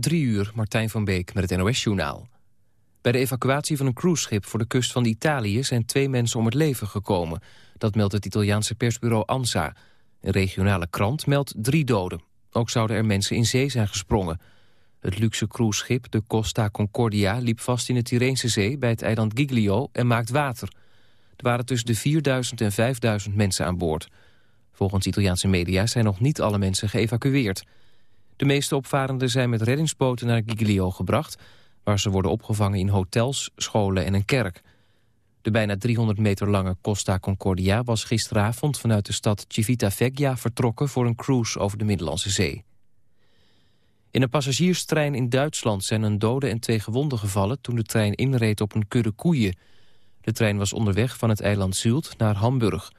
Drie uur, Martijn van Beek met het NOS-journaal. Bij de evacuatie van een cruiseschip voor de kust van Italië... zijn twee mensen om het leven gekomen. Dat meldt het Italiaanse persbureau ANSA. Een regionale krant meldt drie doden. Ook zouden er mensen in zee zijn gesprongen. Het luxe cruiseschip, de Costa Concordia... liep vast in de Tyreense zee bij het eiland Giglio en maakt water. Er waren tussen de 4000 en 5000 mensen aan boord. Volgens Italiaanse media zijn nog niet alle mensen geëvacueerd... De meeste opvarenden zijn met reddingsboten naar Giglio gebracht... waar ze worden opgevangen in hotels, scholen en een kerk. De bijna 300 meter lange Costa Concordia was gisteravond... vanuit de stad Civitavecchia vertrokken voor een cruise over de Middellandse Zee. In een passagierstrein in Duitsland zijn een dode en twee gewonden gevallen... toen de trein inreed op een kudde koeien. De trein was onderweg van het eiland Zult naar Hamburg.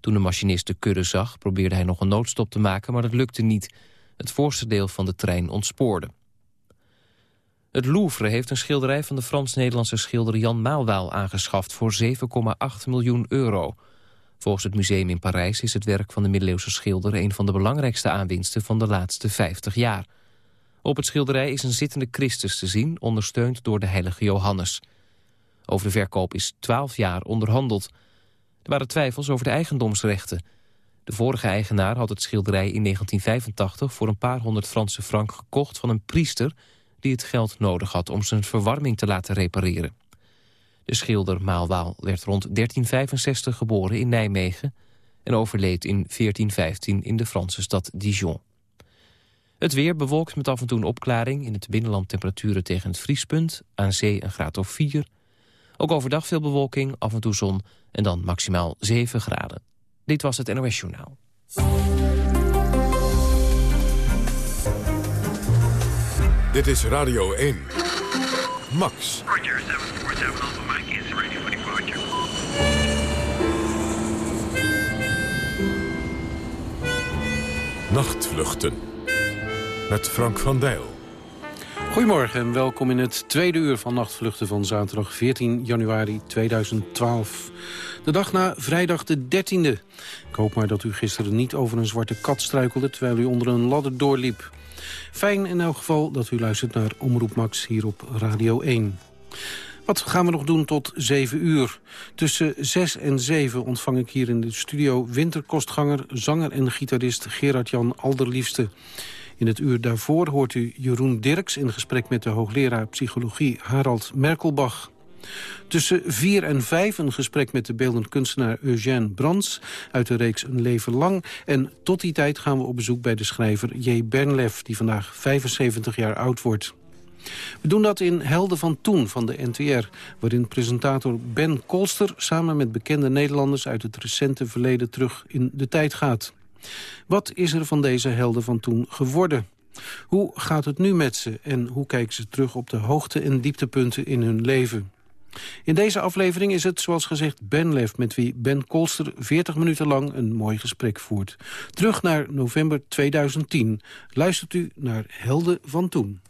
Toen de machinist de kudde zag, probeerde hij nog een noodstop te maken... maar dat lukte niet... Het voorste deel van de trein ontspoorde. Het Louvre heeft een schilderij van de Frans-Nederlandse schilder Jan Maalwaal aangeschaft voor 7,8 miljoen euro. Volgens het museum in Parijs is het werk van de middeleeuwse schilder een van de belangrijkste aanwinsten van de laatste 50 jaar. Op het schilderij is een zittende Christus te zien, ondersteund door de heilige Johannes. Over de verkoop is 12 jaar onderhandeld. Er waren twijfels over de eigendomsrechten. De vorige eigenaar had het schilderij in 1985 voor een paar honderd Franse frank gekocht van een priester die het geld nodig had om zijn verwarming te laten repareren. De schilder Maalwaal werd rond 1365 geboren in Nijmegen en overleed in 1415 in de Franse stad Dijon. Het weer bewolkt met af en toe een opklaring. In het binnenland temperaturen tegen het vriespunt. Aan zee een graad of 4. Ook overdag veel bewolking, af en toe zon en dan maximaal 7 graden. Dit was het NOS Journaal. Dit is Radio 1. Max. Roger, 747 Alpha Mike is ready for departure. Nachtvluchten. Met Frank van Dijl. Goedemorgen en welkom in het tweede uur van Nachtvluchten van zaterdag 14 januari 2012. De dag na vrijdag de 13e. Ik hoop maar dat u gisteren niet over een zwarte kat struikelde... terwijl u onder een ladder doorliep. Fijn in elk geval dat u luistert naar Omroep Max hier op Radio 1. Wat gaan we nog doen tot 7 uur? Tussen 6 en 7 ontvang ik hier in de studio winterkostganger... zanger en gitarist Gerard-Jan Alderliefste. In het uur daarvoor hoort u Jeroen Dirks in gesprek met de hoogleraar psychologie Harald Merkelbach. Tussen 4 en 5 een gesprek met de beeldend kunstenaar Eugène Brands... uit de reeks Een Leven Lang. En tot die tijd gaan we op bezoek bij de schrijver J. Bernlef... die vandaag 75 jaar oud wordt. We doen dat in Helden van Toen van de NTR... waarin presentator Ben Kolster samen met bekende Nederlanders... uit het recente verleden terug in de tijd gaat. Wat is er van deze helden van toen geworden? Hoe gaat het nu met ze en hoe kijken ze terug op de hoogte- en dieptepunten in hun leven? In deze aflevering is het, zoals gezegd, Ben Lef... met wie Ben Kolster 40 minuten lang een mooi gesprek voert. Terug naar november 2010. Luistert u naar Helden van Toen.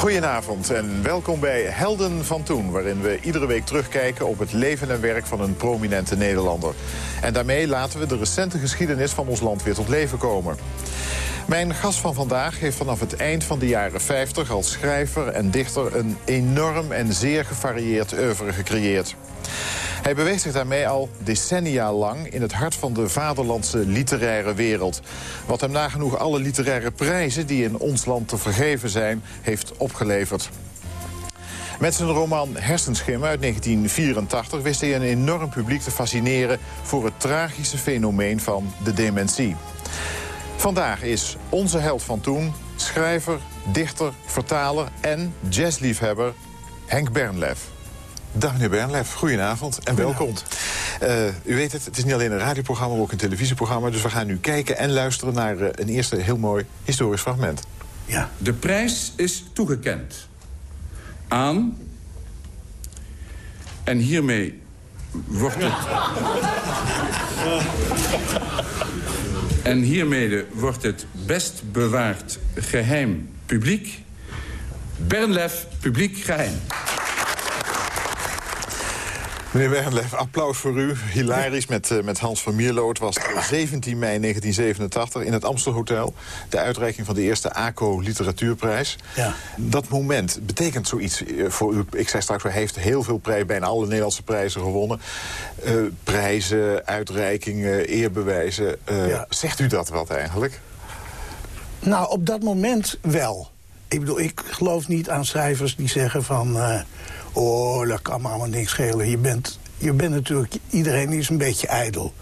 Goedenavond en welkom bij Helden van Toen... waarin we iedere week terugkijken op het leven en werk van een prominente Nederlander. En daarmee laten we de recente geschiedenis van ons land weer tot leven komen. Mijn gast van vandaag heeft vanaf het eind van de jaren 50 als schrijver en dichter een enorm en zeer gevarieerd oeuvre gecreëerd. Hij beweegt zich daarmee al decennia lang in het hart van de vaderlandse literaire wereld. Wat hem nagenoeg alle literaire prijzen die in ons land te vergeven zijn, heeft opgeleverd. Met zijn roman Hersenschimmen uit 1984 wist hij een enorm publiek te fascineren voor het tragische fenomeen van de dementie. Vandaag is onze held van toen, schrijver, dichter, vertaler en jazzliefhebber Henk Bernlef. Dag meneer Bernlef, goedenavond en welkom. Uh, u weet het, het is niet alleen een radioprogramma, maar ook een televisieprogramma. Dus we gaan nu kijken en luisteren naar uh, een eerste heel mooi historisch fragment. Ja. De prijs is toegekend aan... en hiermee wordt het... en hiermee wordt het best bewaard geheim publiek. Bernlef, publiek geheim. Meneer Wernlef, applaus voor u. Hilarisch met, eh, met Hans van Mierlo. Het was 17 mei 1987 in het Amstelhotel. De uitreiking van de eerste ACO Literatuurprijs. Ja. Dat moment betekent zoiets eh, voor u. Ik zei straks, hij heeft heel veel prijzen, bijna alle Nederlandse prijzen gewonnen. Eh, prijzen, uitreikingen, eerbewijzen. Ja. Zegt u dat wat eigenlijk? Nou, op dat moment wel. Ik bedoel, ik geloof niet aan schrijvers die zeggen van... eh, oh, dat kan me allemaal niks schelen. Je bent, je bent natuurlijk... Iedereen is een beetje ijdel.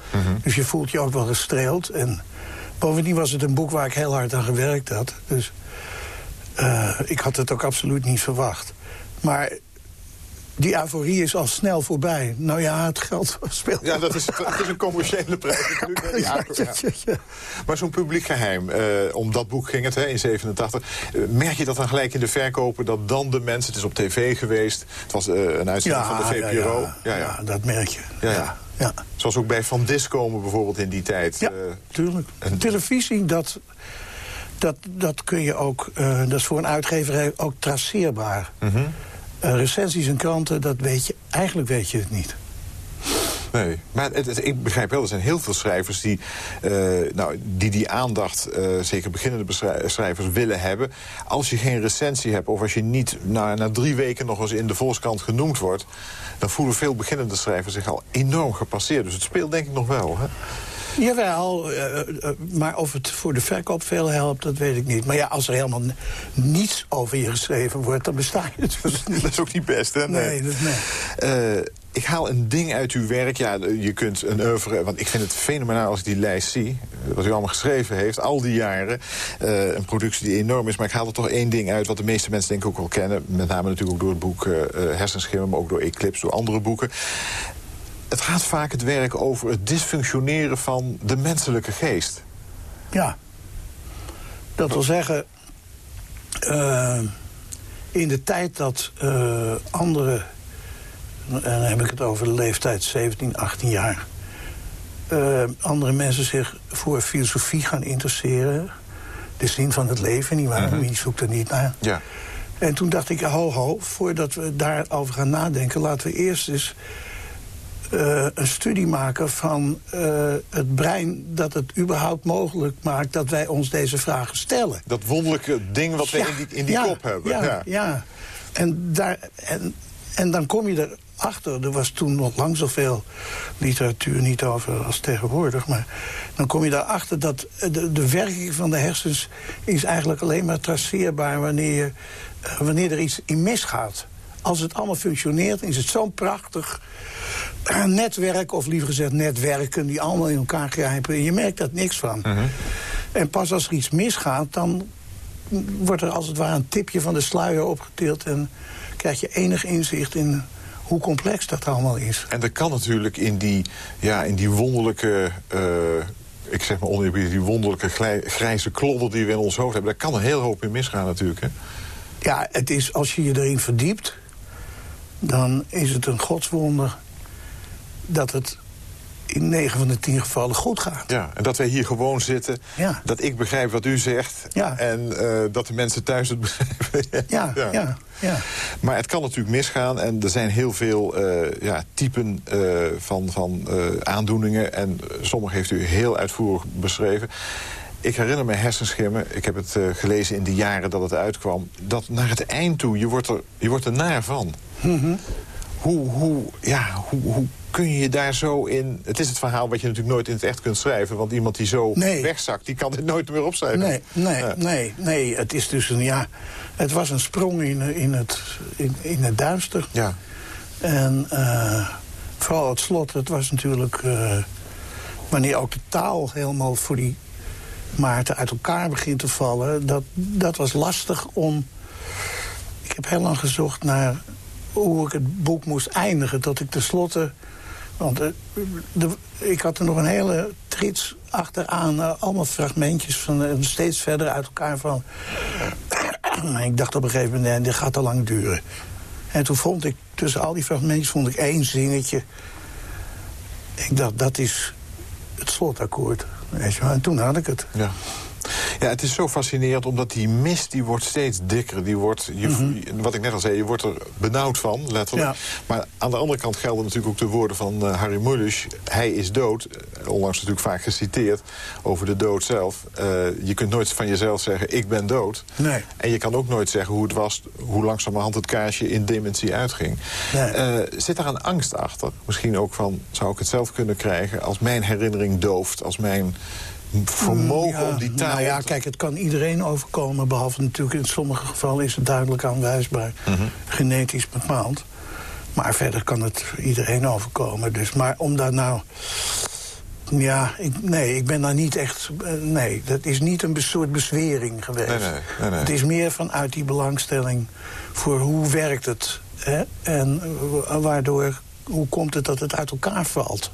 Dus je voelt je ook wel gestreeld. En bovendien was het een boek waar ik heel hard aan gewerkt had. Dus eh, ik had het ook absoluut niet verwacht. Maar die euforie is al snel voorbij. Nou ja, het geld speelt... Ja, dat is, is een commerciële prijs die ACO, ja. Maar zo'n publiek geheim, eh, om dat boek ging het hè, in 87. Eh, merk je dat dan gelijk in de verkopen dat dan de mensen... het is op tv geweest, het was eh, een uitzending van de VPRO. Ja, ja, ja, dat merk je. Ja, ja. ja. Zoals ook bij Van Dis komen bijvoorbeeld in die tijd. Ja, tuurlijk. en- Televisie, dat, dat, dat kun je ook... dat is voor een uitgever ook traceerbaar. Mhm. Eh, recensies en kranten, dat weet je... Eigenlijk weet je het niet. Nee, maar het, ik begrijp wel, er zijn heel veel schrijvers die eh, nou, die, die aandacht, eh, zeker beginnende schrijvers, willen hebben. Als je geen recensie hebt of als je niet na, na drie weken nog eens in de Volkskrant genoemd wordt... dan voelen veel beginnende schrijvers zich al enorm gepasseerd. Dus het speelt denk ik nog wel. Hè? Jawel, eh, maar of het voor de verkoop veel helpt, dat weet ik niet. Maar ja, als er helemaal niets over je geschreven wordt, dan besta je dus niet. Dat is ook niet best, hè? Nee, dat, nee. Eh, ik haal een ding uit uw werk. Ja, je kunt een oeuvre... Want ik vind het fenomenaal als ik die lijst zie. Wat u allemaal geschreven heeft, al die jaren. Een productie die enorm is. Maar ik haal er toch één ding uit wat de meeste mensen denk ik ook wel kennen. Met name natuurlijk ook door het boek eh, Hersenschimmen... maar ook door Eclipse, door andere boeken. Het gaat vaak het werk over het dysfunctioneren van de menselijke geest. Ja. Dat wil zeggen, eh, in de tijd dat eh andere, en dan heb ik het over de leeftijd 17, 18 jaar, eh, andere mensen zich voor filosofie gaan interesseren, de zin van het leven, nietwaar? Wie zoekt er niet naar? Ja. En toen dacht ik, ho ho, voordat we daarover gaan nadenken... laten we eerst eens eh, een studie maken van eh, het brein... dat het überhaupt mogelijk maakt dat wij ons deze vragen stellen. Dat wonderlijke ding wat we in die, in die ja, kop hebben. Ja, ja. En, daar, en, en dan kom je erachter, er was toen nog lang zoveel literatuur niet over als tegenwoordig... maar dan kom je erachter dat de, de werking van de hersens... is eigenlijk alleen maar traceerbaar wanneer, eh, wanneer er iets in misgaat. Als het allemaal functioneert, is het zo'n prachtig eh, netwerk... of liever gezegd netwerken die allemaal in elkaar grijpen... en je merkt daar niks van. En pas als er iets misgaat, dan wordt er als het ware een tipje van de sluier opgetild... en krijg je enig inzicht in hoe complex dat allemaal is. En er kan natuurlijk in die, ja, in die wonderlijke... eh, ik zeg maar oneerbiedig, die wonderlijke glij- grijze klodder die we in ons hoofd hebben... daar kan een heel hoop in misgaan natuurlijk, hè? Ja, het is, als je je erin verdiept... dan is het een godswonder dat het in 9 van de 10 gevallen goed gaat. Ja, en dat wij hier gewoon zitten, Ja. dat ik begrijp wat u zegt... Ja. en eh, dat de mensen thuis het begrijpen. Ja, ja, ja. Maar het kan natuurlijk misgaan en er zijn heel veel eh, ja, typen eh, van, van aandoeningen... en sommige heeft u heel uitvoerig beschreven. Ik herinner me hersenschimmen, ik heb het eh, gelezen in de jaren dat het uitkwam... dat naar het eind toe, je wordt er, je wordt er naar van. Mhm. Hoe, hoe, ja, hoe, hoe kun je je daar zo in... Het is het verhaal wat je natuurlijk nooit in het echt kunt schrijven... want iemand die zo Nee. wegzakt, die kan dit nooit meer opschrijven. Nee, nee, Ja. nee, nee. Het is dus een, ja... Het was een sprong in, in, het, in, in het duister. Ja. En eh, vooral het slot, het was natuurlijk... eh, wanneer ook de taal helemaal voor die Maarten uit elkaar begint te vallen... dat, dat was lastig om... Ik heb heel lang gezocht naar hoe ik het boek moest eindigen... tot ik tenslotte... Want eh, de, ik had er nog een hele trits achteraan. eh, allemaal fragmentjes van eh, steeds verder uit elkaar van... Ik dacht op een gegeven moment, nee, dit gaat te lang duren. En toen vond ik, tussen al die fragmentjes, vond ik één zinnetje. Ik dacht, dat is het slotakkoord. Weet je wel. En toen had ik het. Ja. Ja, het is zo fascinerend omdat die mist die wordt steeds dikker. Die wordt, je, Mhm. Wat ik net al zei, je wordt er benauwd van, letterlijk. Ja. Maar aan de andere kant gelden natuurlijk ook de woorden van eh, Harry Mulisch. Hij is dood, Eh, onlangs natuurlijk vaak geciteerd over de dood zelf. Eh, je kunt nooit van jezelf zeggen, ik ben dood. Nee. En je kan ook nooit zeggen hoe het was, hoe langzamerhand het kaarsje in dementie uitging. Nee. Zit daar een angst achter? Misschien ook van, zou ik het zelf kunnen krijgen als mijn herinnering dooft, als mijn vermogen Ja, om die taal... Nou ja, kijk, het kan iedereen overkomen... behalve natuurlijk in sommige gevallen is het duidelijk aanwijsbaar... Mhm. genetisch bepaald. Maar verder kan het iedereen overkomen. Dus, maar om daar nou... Ja, ik, nee, ik ben daar niet echt... eh, Nee, dat is niet een soort bezwering geweest. Nee, nee. Het is meer vanuit die belangstelling voor hoe werkt het. Hè? En waardoor, hoe komt het dat het uit elkaar valt.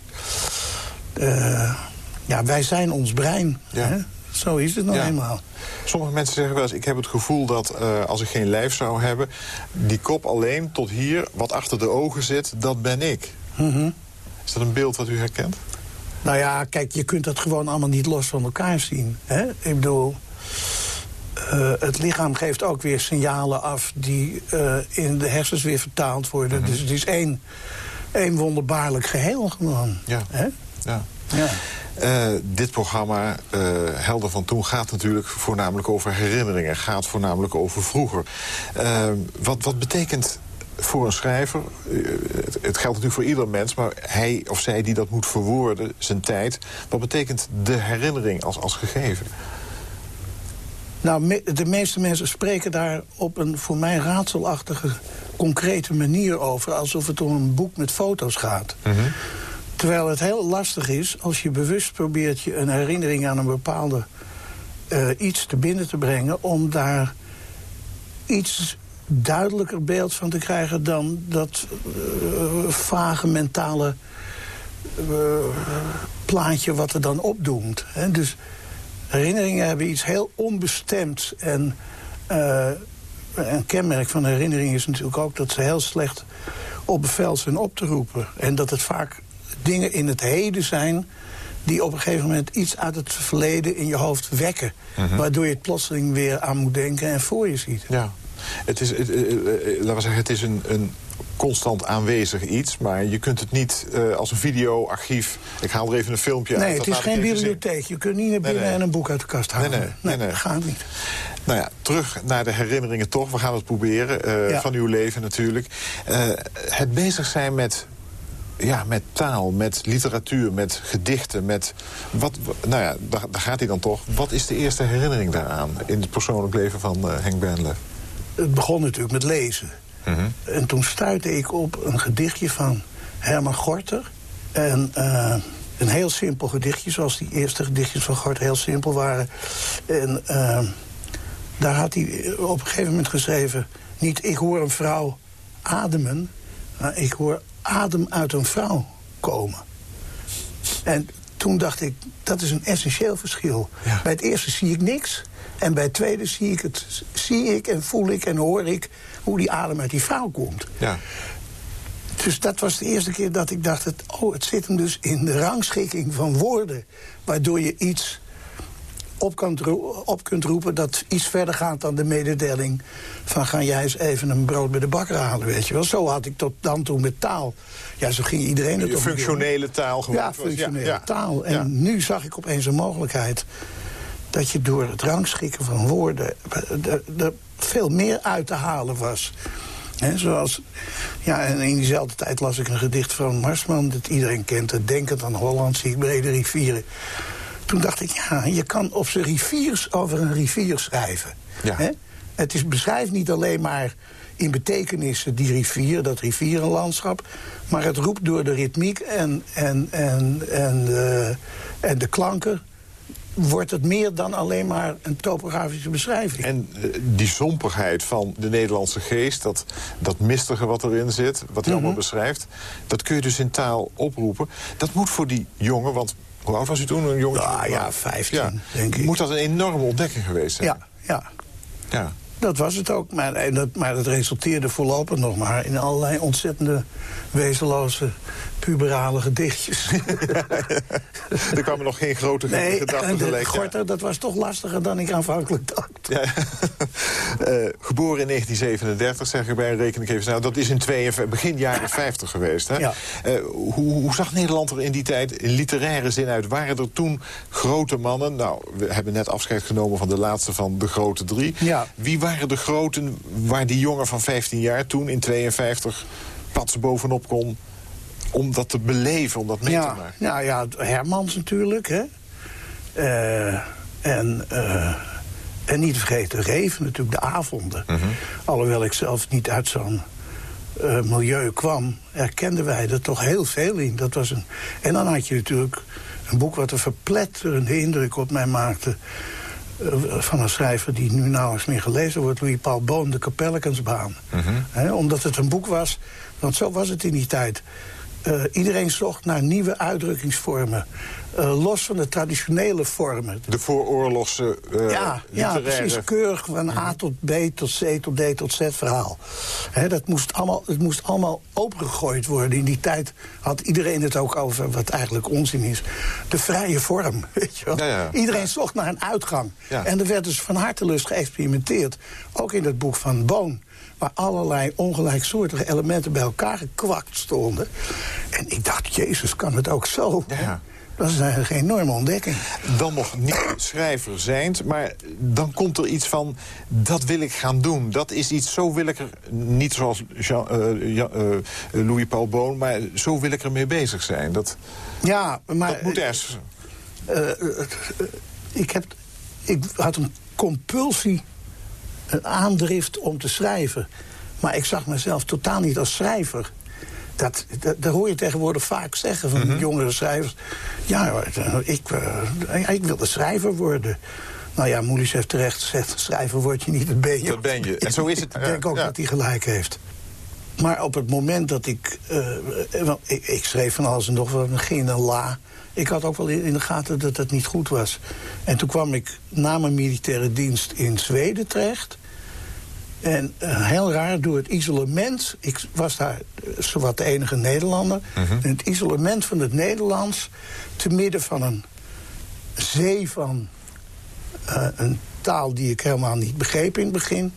Eh, ja, wij zijn ons brein. Ja. Hè? Zo is het nou Ja. eenmaal. Sommige mensen zeggen wel eens, ik heb het gevoel dat eh, als ik geen lijf zou hebben... die kop alleen tot hier, wat achter de ogen zit, dat ben ik. Mhm. Is dat een beeld wat u herkent? Nou ja, kijk, je kunt dat gewoon allemaal niet los van elkaar zien. Hè? Ik bedoel, eh, het lichaam geeft ook weer signalen af... die eh, in de hersens weer vertaald worden. Mhm. Dus het is één, één wonderbaarlijk geheel gewoon. Ja. Hè? Ja. Ja. Eh, dit programma, eh Helder van Toen, gaat natuurlijk voornamelijk over herinneringen. Gaat voornamelijk over vroeger. Eh, wat, wat betekent voor een schrijver, het, het geldt natuurlijk voor ieder mens... maar hij of zij die dat moet verwoorden, zijn tijd... wat betekent de herinnering als, als gegeven? Nou, me- de meeste mensen spreken daar op een voor mij raadselachtige, concrete manier over. Alsof het om een boek met foto's gaat. Terwijl het heel lastig is als je bewust probeert je een herinnering aan een bepaalde eh, iets te binnen te brengen. om daar iets duidelijker beeld van te krijgen dan dat eh, vage mentale eh, plaatje wat er dan opdoemt. Hè. Dus herinneringen hebben iets heel onbestemds. En een kenmerk van herinnering is natuurlijk ook dat ze heel slecht op bevel zijn op te roepen. En dat het vaak dingen in het heden zijn die op een gegeven moment iets uit het verleden in je hoofd wekken. Waardoor je het plotseling weer aan moet denken en voor je ziet. Ja. Het is, het, eh, eh, eh, laten we zeggen, het is een, een constant aanwezig iets... maar je kunt het niet als een video, archief... ik haal er even een filmpje uit. nee, het is geen zien. bibliotheek. Je kunt niet naar binnen nee. en een boek uit de kast halen. nee, nee, nee. dat gaat niet. Nou ja, terug naar de herinneringen toch. We gaan het proberen, Ja. van uw leven natuurlijk. Het bezig zijn met, ja, met taal, met literatuur, met gedichten, met... Wat, nou ja, daar, daar gaat hij dan toch. Wat is de eerste herinnering daaraan in het persoonlijk leven van eh, Henk Bernlef? Het begon natuurlijk met lezen. Mhm. En toen stuitte ik op een gedichtje van Herman Gorter. En eh, een heel simpel gedichtje, zoals die eerste gedichtjes van Gorter heel simpel waren. En eh, daar had hij op een gegeven moment geschreven... niet ik hoor een vrouw ademen, maar ik hoor adem uit een vrouw komen. En toen dacht ik, dat is een essentieel verschil. Ja. Bij het eerste zie ik niks. En bij het tweede zie ik, het, zie ik en voel ik en hoor ik hoe die adem uit die vrouw komt. Ja. Dus dat was de eerste keer dat ik dacht... Het, oh, het zit hem dus in de rangschikking van woorden... waardoor je iets op, kan ro- op kunt roepen dat iets verder gaat dan de mededeling... van ga jij eens even een brood bij de bakker halen, weet je wel. Zo had ik tot dan toe met taal. Ja, zo ging iedereen het. Functionele taal gewoon. Ja, functionele Ja, taal. En Ja. nu zag ik opeens een mogelijkheid... dat je door het rangschikken van woorden... er, veel meer uit te halen was. Hè, zoals, ja, en in diezelfde tijd las ik een gedicht van Marsman... dat iedereen kent, het Denkend aan Holland, zie ik brede rivieren. Toen dacht ik, ja, je kan op zijn riviers over een rivier schrijven. Ja. Hè? Het is, beschrijft niet alleen maar in betekenissen die rivier, dat rivierenlandschap... maar het roept door de ritmiek en, en, en, en, eh, en de klanken... wordt het meer dan alleen maar een topografische beschrijving. En eh, die zompigheid van de Nederlandse geest, dat, dat mistige wat erin zit, wat hij Mhm. allemaal beschrijft, dat kun je dus in taal oproepen. Dat moet voor die jongen, want hoe oud was u toen? Een jongetje? Ah, ja, 15, denk ik. Moet dat een enorme ontdekking geweest zijn? ja, ja. ja. Dat was het ook, maar, en dat, maar het resulteerde voorlopig nog maar in allerlei ontzettende wezenloze puberale gedichtjes. er kwamen nog geen grote nee, gedachten gelijk. Gorter, dat was toch lastiger dan ik aanvankelijk dacht. Ja. Eh, geboren in 1937, zeg ik bij, reken ik even snel. Dat is in 52, begin jaren 50 geweest. Hè? Ja. Eh, hoe, hoe zag Nederland er in die tijd in literaire zin uit? Waren er toen grote mannen? Nou, we hebben net afscheid genomen van de laatste van de grote drie. Ja. Wie waren de groten waar die jongen van 15 jaar toen in 52 pats bovenop kon om dat te beleven, om dat mee te maken? nou ja, Hermans natuurlijk, hè. Eh, en, en niet te vergeten Reven, natuurlijk de avonden. Mhm. Alhoewel ik zelf niet uit zo'n eh, milieu kwam... herkenden wij er toch heel veel in. Dat was een... En dan had je natuurlijk een boek wat een verpletterende indruk op mij maakte... eh, van een schrijver die nu nauwelijks meer gelezen wordt... Louis Paul Boon, De Kapelkensbaan. Hè, omdat het een boek was, want zo was het in die tijd... Eh, iedereen zocht naar nieuwe uitdrukkingsvormen. Eh, los van de traditionele vormen. De vooroorlogse uh, ja, ja, precies. Keurig van A tot B tot C tot D tot Z verhaal. Dat moest allemaal, het moest allemaal opengegooid worden. In die tijd had iedereen het ook over wat eigenlijk onzin is. De vrije vorm, weet je wel. Ja, ja. Iedereen zocht naar een uitgang. En er werd dus van hartelust geëxperimenteerd. Ook in het boek van Boon waar allerlei ongelijksoortige elementen bij elkaar gekwakt stonden. En ik dacht, jezus, kan het ook zo? Ja. Dat is eigenlijk een enorme ontdekking. dan nog niet schrijver zijnd, maar dan komt er iets van... dat wil ik gaan doen. Dat is iets, zo wil ik er... niet zoals Jean, eh, eh, Louis Paul Boon, maar zo wil ik ermee bezig zijn. Dat, Ja, maar... dat moet ergens... eh, eh, ik, heb, ik had een compulsie, een aandrift om te schrijven. Maar ik zag mezelf totaal niet als schrijver. Dat, dat, dat hoor je tegenwoordig vaak zeggen van Mhm. jongere schrijvers. Ja, eh, ik, eh, ik wilde schrijver worden. Nou ja, Moelis heeft terecht gezegd... schrijver word je niet, dat ben je. Dat ben je. En zo is het. Ik denk ook ja. dat hij gelijk heeft. Maar op het moment dat ik... want ik, ik schreef van alles en nog wat, geen een la. Ik had ook wel in de gaten dat het niet goed was. En toen kwam ik na mijn militaire dienst in Zweden terecht. En eh, heel raar, door het isolement... Ik was daar eh, zowat de enige Nederlander. In het isolement van het Nederlands... te midden van een zee van eh, een taal die ik helemaal niet begreep in het begin...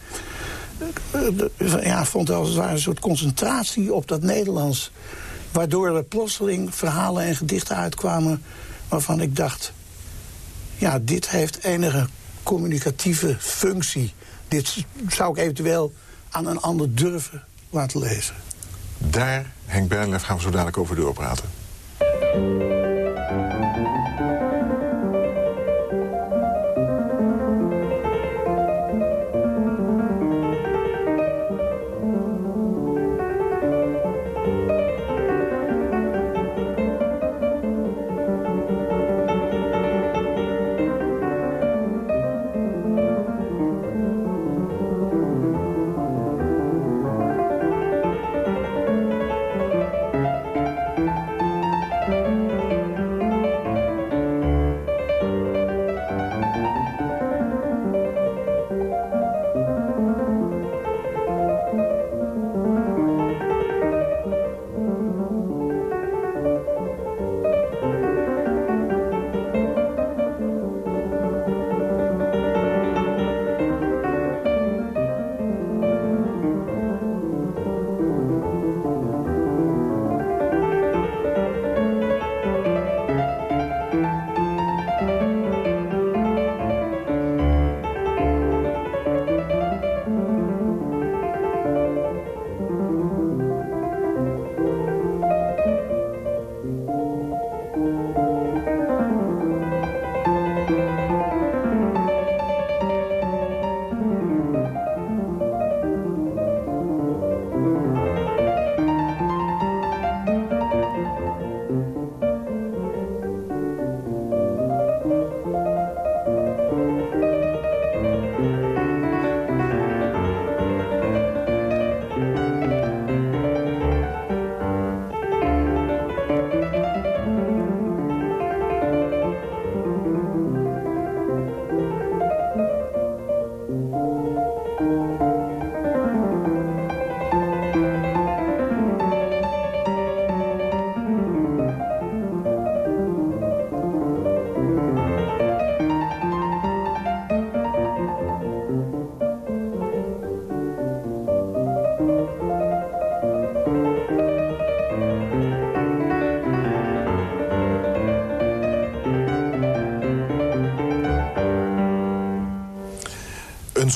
Ja, vond als het ware een soort concentratie op dat Nederlands. Waardoor er plotseling verhalen en gedichten uitkwamen waarvan ik dacht... ja, dit heeft enige communicatieve functie. Dit zou ik eventueel aan een ander durven laten lezen. Daar, Henk Bernlef, gaan we zo dadelijk over doorpraten.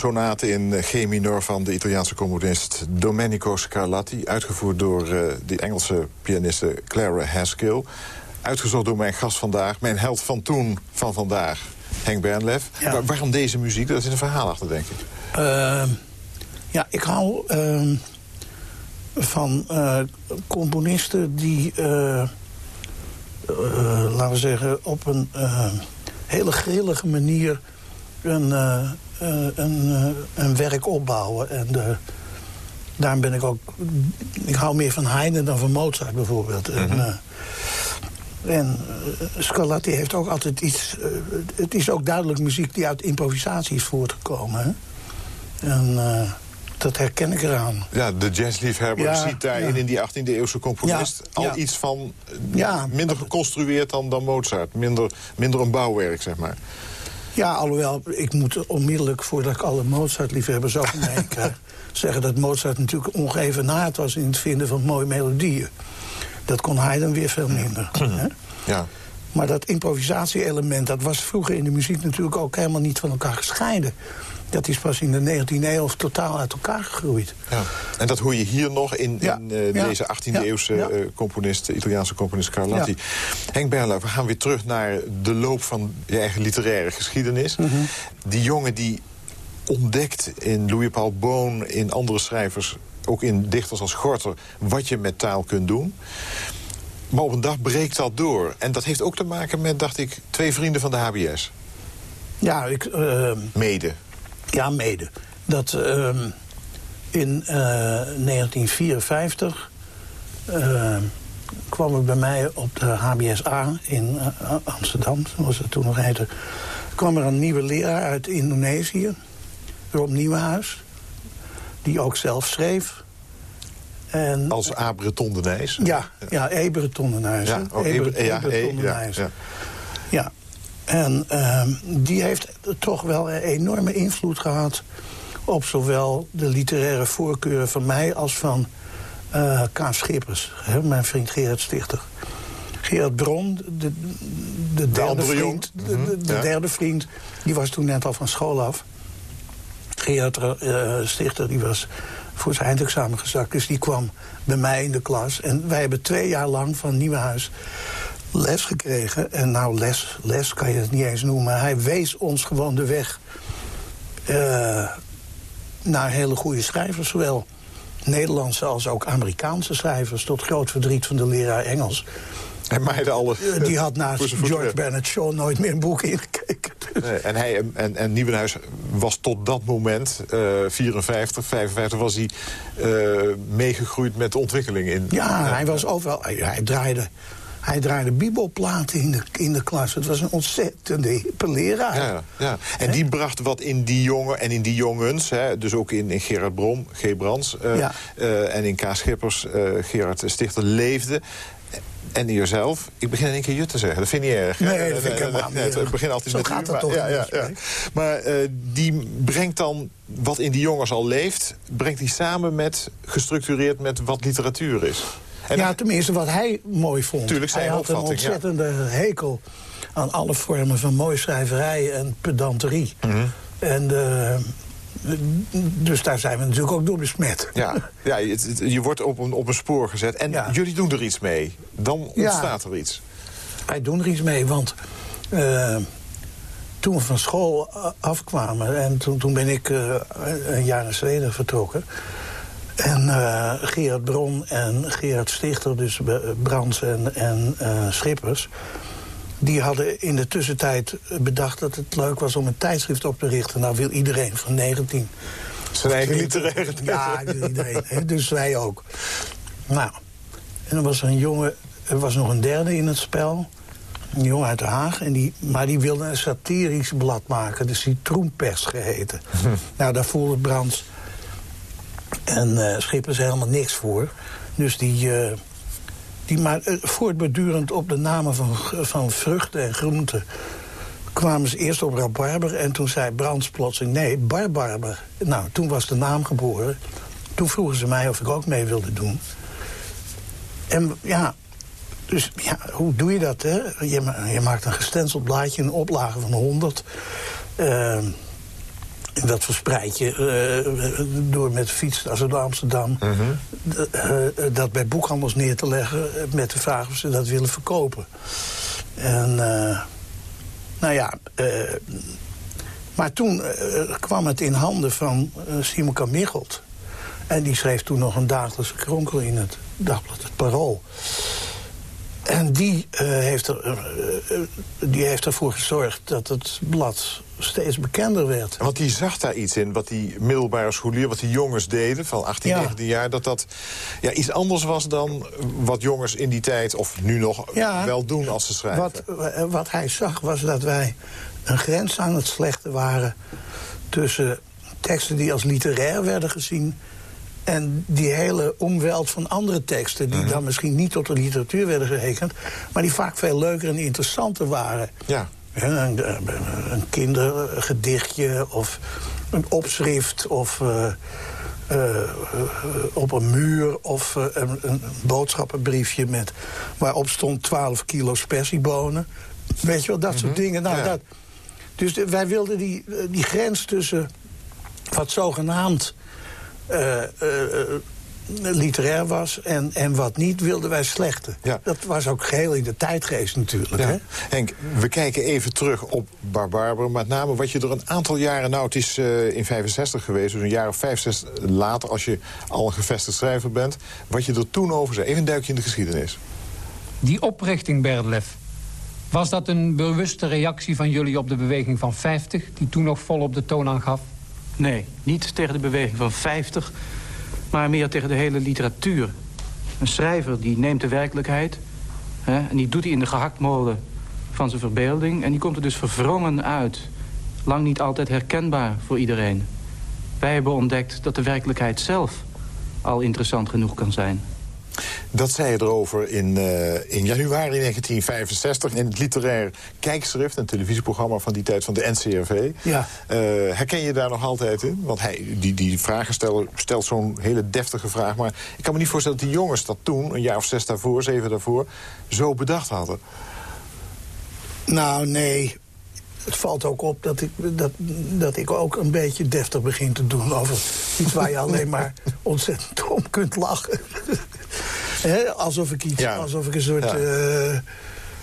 Sonate in G minor van de Italiaanse componist Domenico Scarlatti... uitgevoerd door uh, de Engelse pianiste Clara Haskell. Uitgezocht door mijn gast vandaag, mijn held van toen van vandaag, Henk Bernlef. Ja. waarom deze muziek? Dat is een verhaal achter, denk ik. Uh, ja, ik hou uh, van uh, componisten die, uh, laten we zeggen, op een hele grillige manier een, een, een werk opbouwen. En de, daarom ben ik ook... Ik hou meer van Haydn dan van Mozart bijvoorbeeld. Mm -hmm. En, en uh, Scarlatti heeft ook altijd iets... Het is ook duidelijk muziek die uit improvisatie is voortgekomen. Hè? En uh, dat herken ik eraan. Ja, de jazzliefhebber ja, ziet daarin ja. in die 18e-eeuwse componist... Ja, al iets van minder geconstrueerd dan, dan Mozart. Minder, minder een bouwwerk, zeg maar. Ja, alhoewel, ik moet onmiddellijk, voordat ik alle Mozart-liefhebbers over krijg... zeggen dat Mozart natuurlijk ongeëvenaard was in het vinden van mooie melodieën. Dat kon Haydn weer veel minder. hè? Ja. Maar dat improvisatie-element, dat was vroeger in de muziek natuurlijk ook helemaal niet van elkaar gescheiden. Dat is pas in de 19e eeuw totaal uit elkaar gegroeid. Ja. En dat hoor je hier nog in, Ja. in uh, Ja. deze 18e Ja. eeuwse Ja. uh, componist, Italiaanse componist Scarlatti. Henk Berla, we gaan weer terug naar de loop van je eigen literaire geschiedenis. Mhm. Die jongen die ontdekt in Louis Paul Boon, in andere schrijvers... ook in dichters als Gorter, wat je met taal kunt doen. Maar op een dag breekt dat door. En dat heeft ook te maken met, dacht ik, twee vrienden van de HBS. Ja, ik, ehm, Mede. Ja mede. Dat ehm, in eh, 1954 ehm, kwam er bij mij op de HBSA in eh, Amsterdam, zoals het toen nog heette... kwam er een nieuwe leraar uit Indonesië, Rob Nieuwenhuis... die ook zelf schreef. En, Als A. Breton de Nijs. Ja, ja Ebre Tondenhuizen. Ja, oh, ja, E- ja. Ja, en ehm, die heeft toch wel een enorme invloed gehad... op zowel de literaire voorkeuren van mij als van eh Kaas Schippers. Hè, mijn vriend Gerard Stichter. Gerard Bron, de, de derde vriend, de, de- de ja. derde vriend, die was toen net al van school af. Gerard eh, Stichter die was voor zijn eindexamen gezakt. Dus die kwam bij mij in de klas. En wij hebben twee jaar lang van Nieuwenhuis les gekregen. En nou, les, les kan je het niet eens noemen. Hij wees ons gewoon de weg eh, naar hele goede schrijvers. Zowel Nederlandse als ook Amerikaanse schrijvers. Tot groot verdriet van de leraar Engels. Hij maaide alle... Eh, die had naast George. Bernard Shaw nooit meer een boek ingekeken. Dus- Nee, en, hij, en, en Nieuwenhuis was tot dat moment, eh 54, 55, was hij eh, meegegroeid met de ontwikkeling in. Ja, hij was overal. Hij, hij draaide, hij draaide bibelplaten in de, in de klas. Het was een ontzettende hippe leraar. Ja, ja. En die bracht wat in die jongen en in die jongens, hè, dus ook in, in Gerard Brom, G. Brands... eh, Ja. eh, en in K. Schippers, eh, Gerard Stichter leefde... En in jezelf, ik begin in één keer je te zeggen. Dat vind je niet erg. Nee, dat vind ik helemaal niet Het erg. begin altijd Zo met gaat u, maar, toch ja, ja. Maar die brengt dan wat in die jongens al leeft... brengt die samen met, gestructureerd met wat literatuur is. En ja, tenminste wat hij mooi vond. Tuurlijk, zijn hij had een ja. ontzettende hekel aan alle vormen van mooischrijverij en pedanterie. Mhm. En eh, dus daar zijn we natuurlijk ook door besmet. Ja, ja je wordt op een, op een spoor gezet. En Ja. jullie doen er iets mee. Dan Ja. ontstaat er iets. Wij doen er iets mee, want eh, toen we van school a- afkwamen... en toen, toen ben ik eh, een jaar naar Zweden vertrokken... en eh, Gerard Bron en Gerard Stichter, dus eh, Brands en, en eh, Schippers... die hadden in de tussentijd bedacht dat het leuk was om een tijdschrift op te richten. Nou wil iedereen van 19 Zijn eigen literaire ja, iedereen. dus wij ook. Nou, en er was een jongen, er was nog een derde in het spel. Een jongen uit Den Haag. En die, maar die wilde een satirisch blad maken. De Citroenpers geheten. nou, daar voelde Brands en eh Schippers helemaal niks voor. Dus die... eh, die maar eh, voortbordurend op de namen van, van vruchten en groenten kwamen ze eerst op rabarber en toen zei Brands plotseling... nee, barbarber. Nou, toen was de naam geboren. Toen vroegen ze mij of ik ook mee wilde doen. En ja, dus ja, hoe doe je dat, hè? Je, je maakt een gestenceld blaadje, een oplage van 100. Ehm, En dat verspreid je eh, door met de fiets naar Amsterdam... d- eh, dat bij boekhandels neer te leggen eh, met de vraag of ze dat willen verkopen. En eh, nou ja, eh, maar toen eh, kwam het in handen van eh, Simon Kamichelt. En die schreef toen nog een dagelijkse kronkel in het dagblad Het Parool. En die, eh, heeft er, eh, eh, die heeft ervoor gezorgd dat het blad steeds bekender werd. Want die zag daar iets in, wat die middelbare scholier, wat die jongens deden van 18, Ja. 19 jaar, dat dat ja, iets anders was dan wat jongens in die tijd, of nu nog, Ja. wel doen als ze schrijven. Wat, wat hij zag was dat wij een grens aan het slechten waren... tussen teksten die als literair werden gezien... en die hele omweld van andere teksten... die dan misschien niet tot de literatuur werden gerekend... maar die vaak veel leuker en interessanter waren. Ja. Een, een kindergedichtje of een opschrift of... eh, eh, eh, op een muur of eh, een, een boodschappenbriefje met, waarop stond 12 kilo spersiebonen. Weet je wel, dat soort dingen. Nou, ja. dat, dus de- wij wilden die, eh, die grens tussen wat zogenaamd eh, eh, eh, literair was en, en wat niet, wilden wij slechten. Ja. Dat was ook geheel in de tijdgeest natuurlijk. Hè? Henk, we kijken even terug op Bar Barbara. Met name wat je er een aantal jaren... Nou, het is eh, in 65 geweest, dus een jaar of vijf, zes later... als je al een gevestigd schrijver bent. Wat je er toen over zei. Even een duikje in de geschiedenis. Die oprichting, Berdlef, was dat een bewuste reactie van jullie op de beweging van 50... die toen nog volop de toon aangaf? Nee, niet tegen de beweging van 50, maar meer tegen de hele literatuur. Een schrijver die neemt de werkelijkheid hè, en die doet die in de gehaktmolen van zijn verbeelding... en die komt er dus verwrongen uit. Lang niet altijd herkenbaar voor iedereen. Wij hebben ontdekt dat de werkelijkheid zelf al interessant genoeg kan zijn. Dat zei je erover in, eh, in januari 1965... in het literair kijkschrift, een televisieprogramma van die tijd van de NCRV. Ja. Eh, herken je daar nog altijd in? Want hij, die, die vragensteller stelt zo'n hele deftige vraag. Maar ik kan me niet voorstellen dat die jongens dat toen... een jaar of zes daarvoor, zeven daarvoor, zo bedacht hadden. Nou, nee. Het valt ook op dat ik, dat, dat ik ook een beetje deftig begin te doen... over iets waar je alleen maar ontzettend om kunt lachen. Alsof ik iets, Ja. alsof ik een soort Ja. eh,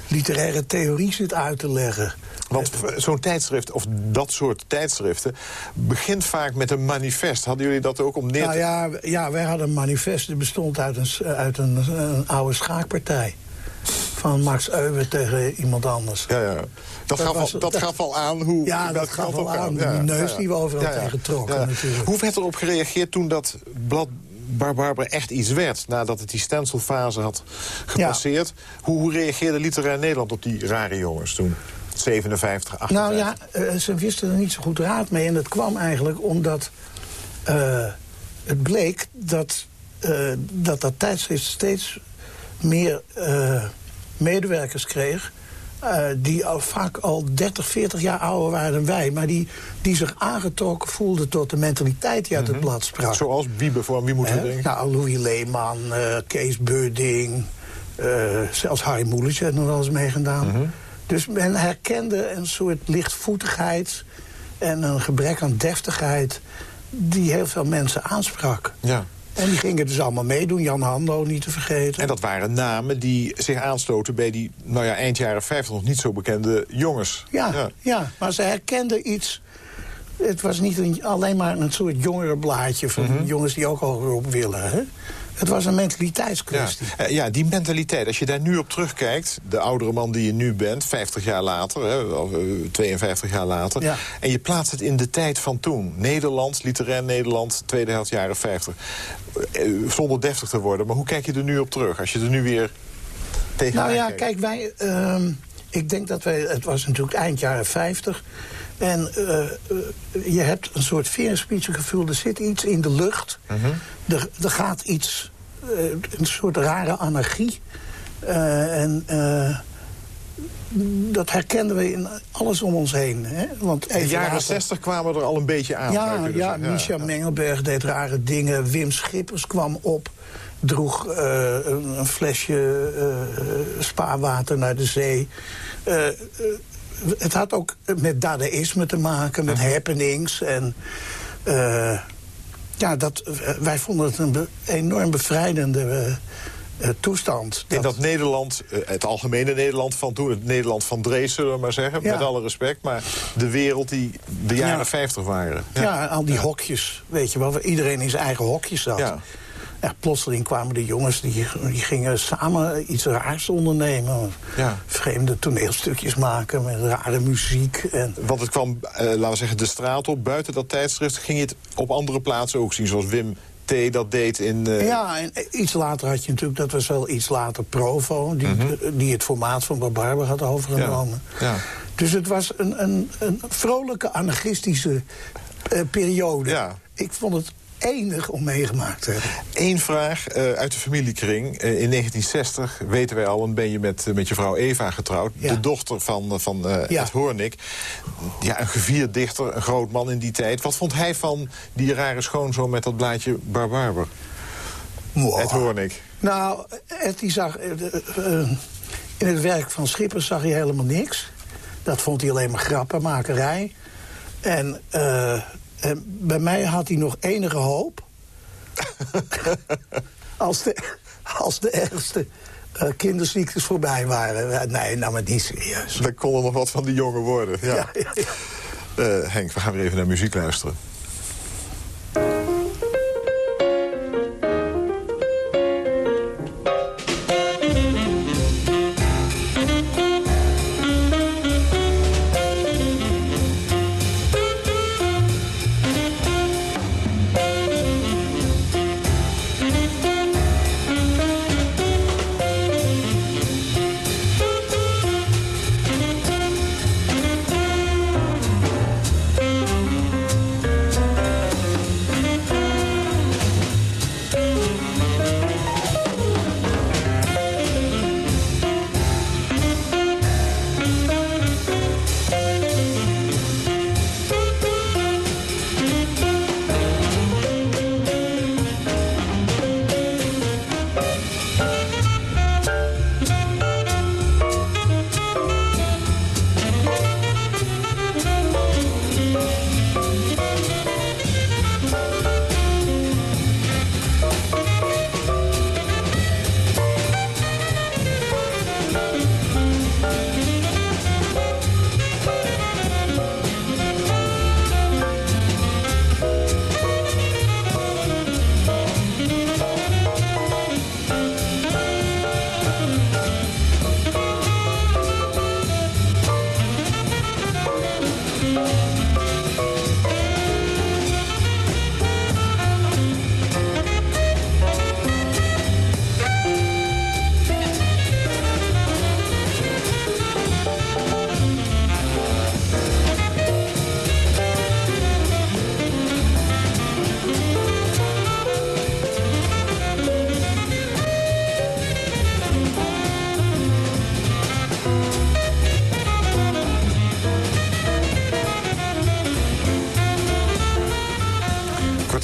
literaire theorie zit uit te leggen. Want zo'n tijdschrift, of dat soort tijdschriften... begint vaak met een manifest. Hadden jullie dat ook om neer Nou te... ja, ja, wij hadden een manifest. Dat bestond uit een, s- uit een, een oude schaakpartij. Van Max Euwe tegen iemand anders. Ja, ja. Dat, Dat gaf, was- al, dat dat- gaf al aan hoe... Ja, dat gaf al aan. gaat. Die neus die we overal tegen trokken natuurlijk. Hoe werd erop gereageerd toen dat blad Bar Barbara echt iets werd... nadat het die stencilfase had gepasseerd? Hoe, hoe reageerde literair Nederland op die rare jongens toen? 57, 58? Nou ja, eh, ze wisten er niet zo goed raad mee. En dat kwam eigenlijk omdat eh, het bleek dat, eh, dat dat tijdschrift steeds meer medewerkers kreeg. Eh, die al vaak al 30, 40 jaar ouder waren dan wij. Maar die, die zich aangetrokken voelden tot de mentaliteit die uit het blad sprak. Zoals wie bijvoorbeeld, wie moeten we denken? Nou, Louis Leeman, eh, Kees Beurding, eh, zelfs Harry Moelis heeft nog wel eens meegedaan. Mhm. Dus men herkende een soort lichtvoetigheid en een gebrek aan deftigheid... die heel veel mensen aansprak. Ja. En die gingen dus allemaal meedoen, Jan Hando niet te vergeten. En dat waren namen die zich aansloten bij die, nou ja, eind jaren 50 nog niet zo bekende jongens. Ja, ja. maar ze herkenden iets. Het was niet een, alleen maar een soort jongerenblaadje van Mhm. jongens die ook hogerop willen. Hè? Het was een mentaliteitskwestie. Eh, ja, die mentaliteit. Als je daar nu op terugkijkt, de oudere man die je nu bent, 50 jaar later, hè, of, eh, 52 jaar later, Ja. en je plaatst het in de tijd van toen. Nederland, literair Nederland, tweede helft jaren 50. Eh, zonder deftig te worden, maar hoe kijk je er nu op terug? Als je er nu weer tegenaan Nou ja, kijkt? kijk, wij. ehm, ik denk dat wij. Het was natuurlijk eind jaren 50. En eh, eh, je hebt een soort verenspiegelgevoel. Er zit iets in de lucht. Mhm. er, er gaat iets. eh, een soort rare anarchie. En. dat herkenden we in alles om ons heen. Hè? Want In de jaren 60 kwamen er al een beetje aan. ja, kunnen ja. Micha Mengelberg deed rare dingen. Wim Schippers kwam op, droeg een, een flesje spaarwater naar de zee. Het had ook met dadaïsme te maken, met happenings. En eh, ja, dat, wij vonden het een be- enorm bevrijdende eh, eh, toestand. In dat Nederland, het algemene Nederland van toen... het Nederland van Drees, zullen we maar zeggen, Ja. met alle respect... maar de wereld die de jaren Ja. 50 waren. Ja, al die hokjes, weet je wel, waar iedereen in zijn eigen hokjes zat. Ja. Plotseling kwamen de jongens, die, die gingen samen iets raars ondernemen. Ja. Vreemde toneelstukjes maken met rare muziek. En, Want het kwam, eh, laten we zeggen, de straat op. Buiten dat tijdschrift ging je het op andere plaatsen ook zien. Zoals Wim T. dat deed in... eh, Ja, en iets later had je natuurlijk, dat was wel iets later Provo... die, die het formaat van Barbarber had overgenomen. Mhm. Ja. Dus het was een, een, een vrolijke, anarchistische eh, periode. Ja. Ik vond het enig om meegemaakt te hebben. Eén vraag eh, uit de familiekring. Eh, in 1960, weten wij al, ben je met, eh, met je vrouw Eva getrouwd. Ja. De dochter van, van Ja. Ed Hoornik. Ja, een gevierd dichter, een groot man in die tijd. Wat vond hij van die rare schoonzoon met dat blaadje Barbarber? Mwah. Ed Hoornik. Nou, Ed die zag, in het werk van Schippers zag hij helemaal niks. Dat vond hij alleen maar grappenmakerij. En, en bij mij had hij nog enige hoop. als, de, als de ergste eh, kinderziektes voorbij waren. Eh, Nee, nou maar niet serieus. Dan kon er nog wat van die jongen worden. Ja. Ja, ja, ja. Eh, Henk, we gaan weer even naar muziek luisteren.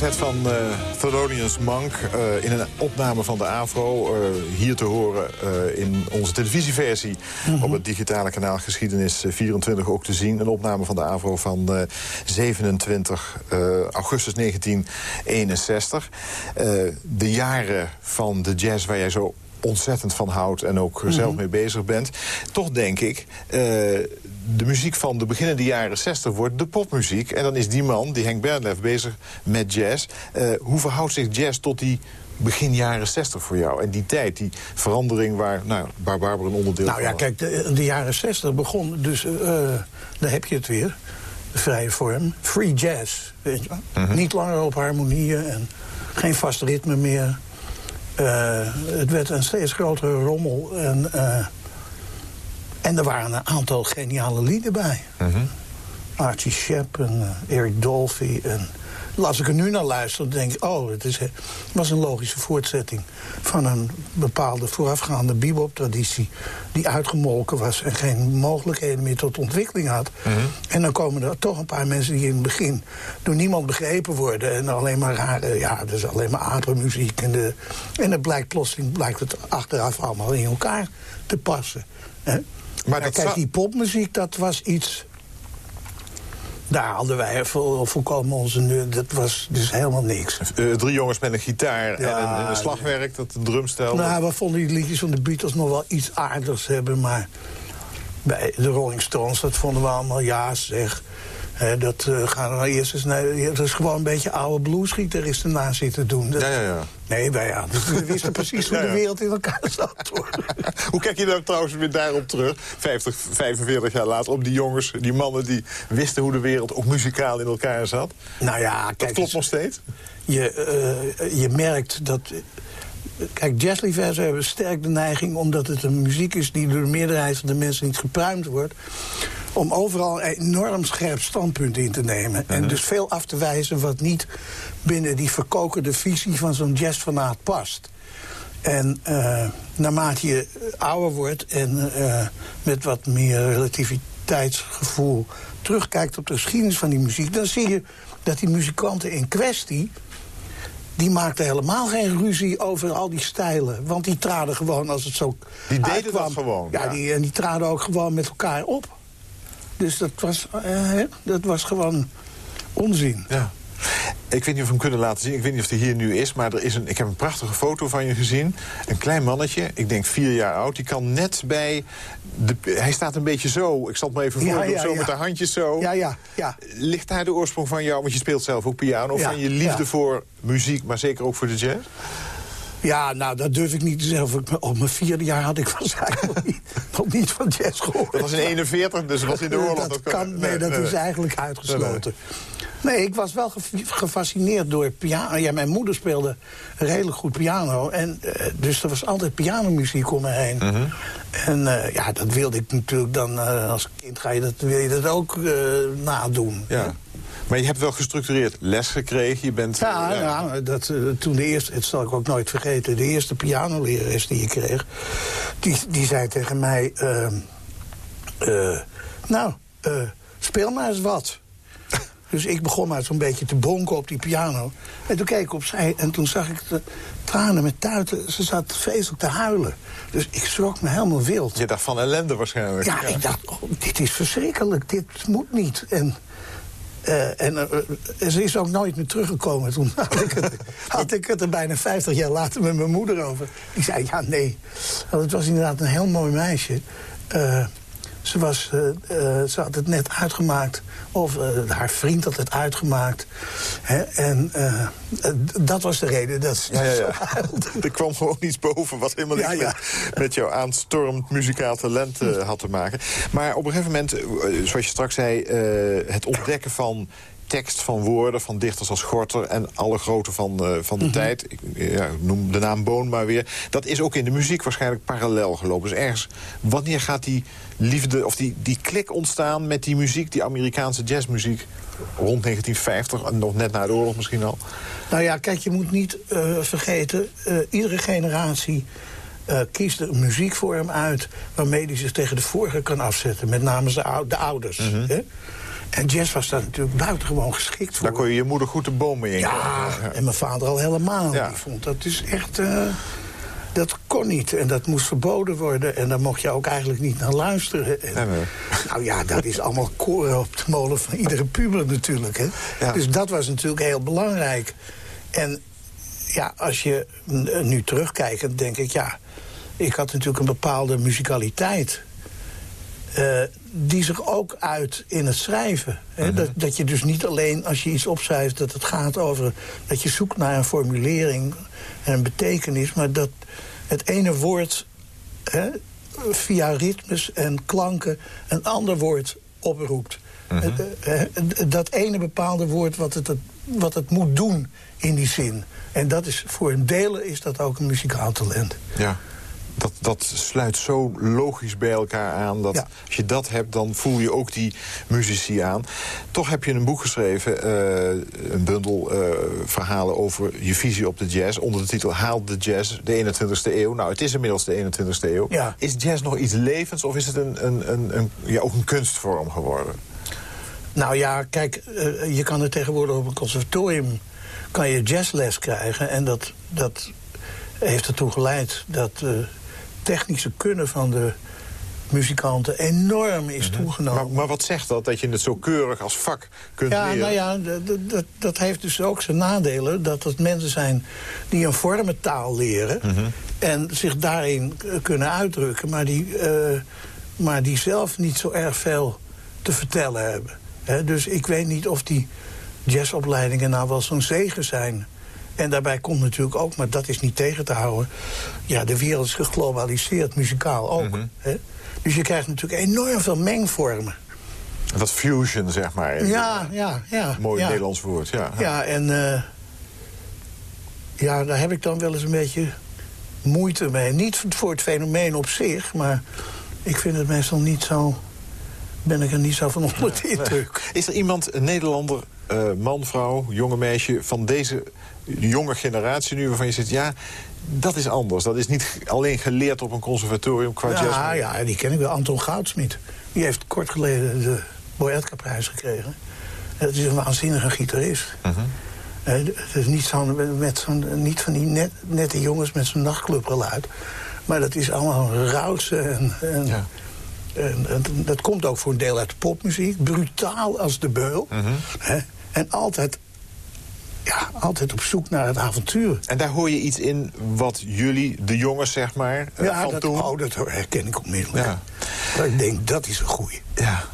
Kwartet van eh Thelonious Monk eh, in een opname van de AVRO. eh, hier te horen in onze televisieversie op het digitale kanaal Geschiedenis eh, 24 ook te zien. Een opname van de AVRO van eh, 27 eh, augustus 1961. Eh, de jaren van de jazz waar jij zo ontzettend van houdt en ook eh, zelf mee bezig bent. Toch denk ik, eh, de muziek van de beginnende jaren 60 wordt de popmuziek. En dan is die man, die Henk Bernlef, bezig met jazz. Eh, hoe verhoudt zich jazz tot die begin jaren 60 voor jou? En die tijd, die verandering waar nou, Bar Barbara een onderdeel Nou van ja, was. kijk, de, de jaren 60 begon dus, daar heb je het weer, de vrije vorm. Free jazz, weet je wel. Niet langer op harmonieën en geen vast ritme meer. Eh, het werd een steeds grotere rommel. En, eh, en er waren een aantal geniale lieden bij. Archie Shepp en eh, Eric Dolphy. En als ik er nu naar luister, dan denk ik... oh, het is, was een logische voortzetting van een bepaalde voorafgaande bebop-traditie... die uitgemolken was en geen mogelijkheden meer tot ontwikkeling had. En dan komen er toch een paar mensen die in het begin door niemand begrepen worden... en alleen maar rare, ja, dat is alleen maar apenmuziek. En, de, en het blijkt plotseling blijkt het achteraf allemaal in elkaar te passen. Hè? Maar Ja, dat kijk, die popmuziek, dat was iets... Daar hadden wij vol, volkomen onze... neu- Dat was dus helemaal niks. Eh, drie jongens met een gitaar Ja, en een, slagwerk, dat drumstel. Nou, we vonden die liedjes van de Beatles nog wel iets aardigs hebben, maar bij de Rolling Stones, dat vonden we allemaal ja zeg. Dat eh, gaan we nou eerst eens naar. Dat is gewoon een beetje oude bluesgitaristen na zitten doen. Dat- ja, ja, ja. Nee, wij ja, we wisten precies hoe de wereld in elkaar zat. Hoe kijk je daar trouwens weer daarop terug? 50, 45 jaar later, op die jongens, die mannen die wisten hoe de wereld ook muzikaal in elkaar zat. Nou ja, Dat kijk, klopt nog steeds. je, eh, je merkt dat. Kijk, jazzliefhebbers hebben sterk de neiging, omdat het een muziek is die door de meerderheid van de mensen niet gepruimd wordt, om overal een enorm scherp standpunt in te nemen. En dus veel af te wijzen wat niet binnen die verkokerde visie van zo'n jazzfanaat past. En eh, naarmate je ouder wordt en eh, met wat meer relativiteitsgevoel terugkijkt op de geschiedenis van die muziek, dan zie je dat die muzikanten in kwestie. Die maakten helemaal geen ruzie over al die stijlen. Want die traden gewoon als het zo. Die deden uitkwam. dat gewoon, Ja, ja. Die, en die traden ook gewoon met elkaar op. Dus dat was, eh, dat was gewoon onzin. Ja. Ik weet niet of we hem kunnen laten zien. Ik weet niet of hij hier nu is. Maar er is een, ik heb een prachtige foto van je gezien. Een klein mannetje, ik denk vier jaar oud. Die kan net bij... De, hij staat een beetje zo. Ik het maar even voor. ja, zo ja. met de handjes zo. Ja, ja, ja. Ligt daar de oorsprong van jou? Want je speelt zelf ook piano. Ja, van je liefde voor muziek, maar zeker ook voor de jazz? Ja, nou, dat durf ik niet te zeggen. Op mijn vierde jaar had ik waarschijnlijk nog niet, nog niet van jazz gehoord. Dat was in 41, dus dat was in de oorlog. Dat kan, nee, dat is eigenlijk uitgesloten. Nee, ik was wel ge- gefascineerd door piano. Ja, mijn moeder speelde redelijk goed piano. En, eh, dus er was altijd pianomuziek om me heen. Mhm. En eh, ja, dat wilde ik natuurlijk dan... eh, als kind ga je dat, wil je dat ook nadoen. Ja. Maar je hebt wel gestructureerd les gekregen. Je bent... Ja, eh, ja. dat, eh, toen de eerste, het zal ik ook nooit vergeten, de eerste pianolerares die ik kreeg, die, die zei tegen mij: eh, Nou, speel maar eens wat. Dus ik begon maar zo'n beetje te bonken op die piano. En toen keek ik opzij en toen zag ik de tranen met tuiten. Ze zat vreselijk te huilen. Dus ik schrok me helemaal wild. Je dacht van ellende waarschijnlijk. Ja, ik dacht, oh, dit is verschrikkelijk, dit moet niet. En, eh, en eh, ze is ook nooit meer teruggekomen. Toen had ik, het, had ik er bijna 50 jaar later met mijn moeder over. Die zei, ja, nee. Want het was inderdaad een heel mooi meisje. Eh, ze, was, eh, eh, ze had het net uitgemaakt. Of eh, haar vriend had het uitgemaakt. Hè, en dat was de reden dat ze Ja, ja, zo ja. huilde. Er kwam gewoon iets boven wat helemaal niks Ja, ja. Met, met jouw aanstormend muzikaal talent had te maken. Maar op een gegeven moment, zoals je straks zei... het ontdekken van tekst van woorden van dichters als Gorter... en alle grote van, eh, van Mhm. de tijd. Ik ja, noem de naam Boon maar weer. Dat is ook in de muziek waarschijnlijk parallel gelopen. Dus ergens, wanneer gaat die liefde of die, die klik ontstaan... met die muziek, die Amerikaanse jazzmuziek... rond 1950, en nog net na de oorlog misschien al? Nou ja, kijk, je moet niet eh, vergeten... eh, iedere generatie eh, kiest een muziekvorm uit... waarmee die zich tegen de vorige kan afzetten. Met name de, ou- de ouders. hè? En jazz was daar natuurlijk buitengewoon geschikt voor. Daar kon je je moeder goed de boom mee in. Ja, en mijn vader al helemaal. Ja. Die vond dat is echt... eh, dat kon niet en dat moest verboden worden. En daar mocht je ook eigenlijk niet naar luisteren. En, Nee, nee. Nou ja, dat is allemaal koren op de molen van iedere puber natuurlijk. Hè? Ja. Dus dat was natuurlijk heel belangrijk. En ja, als je nu terugkijkt, denk ik... ja, ik had natuurlijk een bepaalde muzikaliteit... eh, die zich ook uit in het schrijven. Hè? dat, dat je dus niet alleen als je iets opschrijft... dat het gaat over dat je zoekt naar een formulering en een betekenis... maar dat het ene woord hè, via ritmes en klanken een ander woord oproept. Eh, eh, eh, dat ene bepaalde woord wat het, wat het moet doen in die zin. En dat is, voor een delen is dat ook een muzikaal talent. Ja. Dat, dat sluit zo logisch bij elkaar aan. Dat Ja. Als je dat hebt, dan voel je ook die muzici aan. Toch heb je een boek geschreven, eh, een bundel eh, verhalen over je visie op de jazz. Onder de titel Haal de jazz, de 21ste eeuw. Nou, het is inmiddels de 21ste eeuw. Ja. Is jazz nog iets levens of is het een, een, een, een, ja, ook een kunstvorm geworden? Nou ja, kijk, eh, je kan er tegenwoordig op een conservatorium... kan je jazzles krijgen. En dat, dat heeft ertoe geleid dat technische kunnen van de muzikanten enorm is toegenomen. Maar, maar wat zegt dat, dat je het zo keurig als vak kunt Ja, leren? nou ja, dat, dat heeft dus ook zijn nadelen. Dat het mensen zijn die een vormentaal leren... en zich daarin kunnen uitdrukken... maar die, eh, maar die zelf niet zo erg veel te vertellen hebben. Hè, dus ik weet niet of die jazzopleidingen nou wel zo'n zegen zijn... En daarbij komt natuurlijk ook, maar dat is niet tegen te houden... ja, de wereld is geglobaliseerd, muzikaal ook. hè? Dus je krijgt natuurlijk enorm veel mengvormen. Dat fusion, zeg maar. Ja, ja, ja. Mooi ja. Nederlands woord, ja. Ja, en eh, ja, daar heb ik dan wel eens een beetje moeite mee. Niet voor het fenomeen op zich, maar ik vind het meestal niet zo... ben ik er niet zo van onder de indruk. Is er iemand, een Nederlander, eh, man, vrouw, jonge meisje... van deze jonge generatie nu waarvan je zegt... ja, dat is anders. Dat is niet alleen geleerd op een conservatorium qua jazz. Ja, maar- ja, die ken ik wel. Anton Goudsmit. Die heeft kort geleden de Boyardka-prijs gekregen. Het is een waanzinnige gitarist. Mhm. Eh, Het is niet, zo'n, met zo'n, niet van die net, nette jongens met zo'n nachtclubgeluid. Maar dat is allemaal rauwsen. En, en, Ja. en, en dat komt ook voor een deel uit de popmuziek. Brutaal als de beul. Mhm. Hè? En altijd, ja, altijd op zoek naar het avontuur. En daar hoor je iets in wat jullie, de jongens, zeg maar, eh, Ja, van dat, toen... oh, dat herken ik onmiddellijk. Ja. Dat ik denk, dat is een goeie. Ja.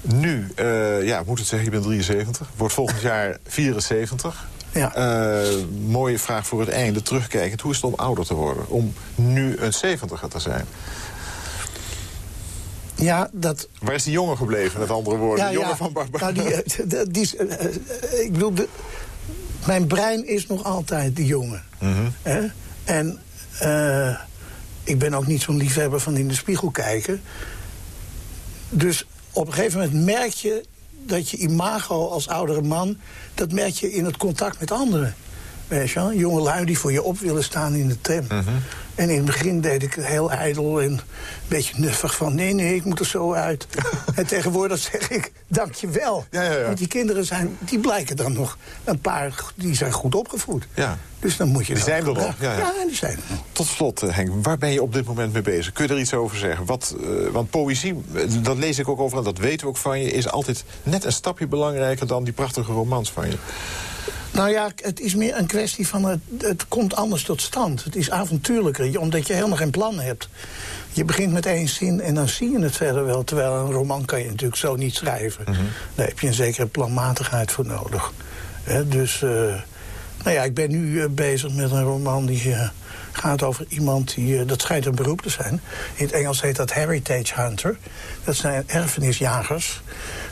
Nu, eh, ja, ik moet het zeggen, je bent 73. Wordt volgend jaar 74. Ja. Eh, mooie vraag voor het einde. Terugkijkend, hoe is het om ouder te worden? Om nu een 70er te zijn? Ja, dat... Waar is die jongen gebleven, met andere woorden? de jongen van Barbara. Nou, die, die ik bedoel, de, mijn brein is nog altijd die jongen. Mhm. Hè? En eh, ik ben ook niet zo'n liefhebber van in de spiegel kijken. Dus op een gegeven moment merk je dat je imago als oudere man... dat merk je in het contact met anderen. Weet je wel? Jonge lui die voor je op willen staan in de tram. Mhm. En in het begin deed ik heel ijdel en een beetje nuffig van... nee, nee, ik moet er zo uit. en tegenwoordig zeg ik, dank je wel. Ja, ja, ja. Want die kinderen zijn, die blijken dan nog een paar... die zijn goed opgevoed. Ja. Dus dan moet je Die zijn er nog, ja, ja. die zijn er nog. Tot slot, eh, Henk, waar ben je op dit moment mee bezig? Kun je er iets over zeggen? Wat, eh, want poëzie, eh, dat lees ik ook over en dat weten we ook van je... is altijd net een stapje belangrijker dan die prachtige romans van je. Nou ja, het is meer een kwestie van... Het, het komt anders tot stand. Het is avontuurlijker, omdat je helemaal geen plan hebt. Je begint met één zin en dan zie je het verder wel. Terwijl een roman kan je natuurlijk zo niet schrijven. Daar heb je een zekere planmatigheid voor nodig. Dus, eh, nou ja, ik ben nu eh, bezig met een roman die eh, gaat over iemand die... eh, dat schijnt een beroep te zijn. In het Engels heet dat heritage hunter. Dat zijn erfenisjagers.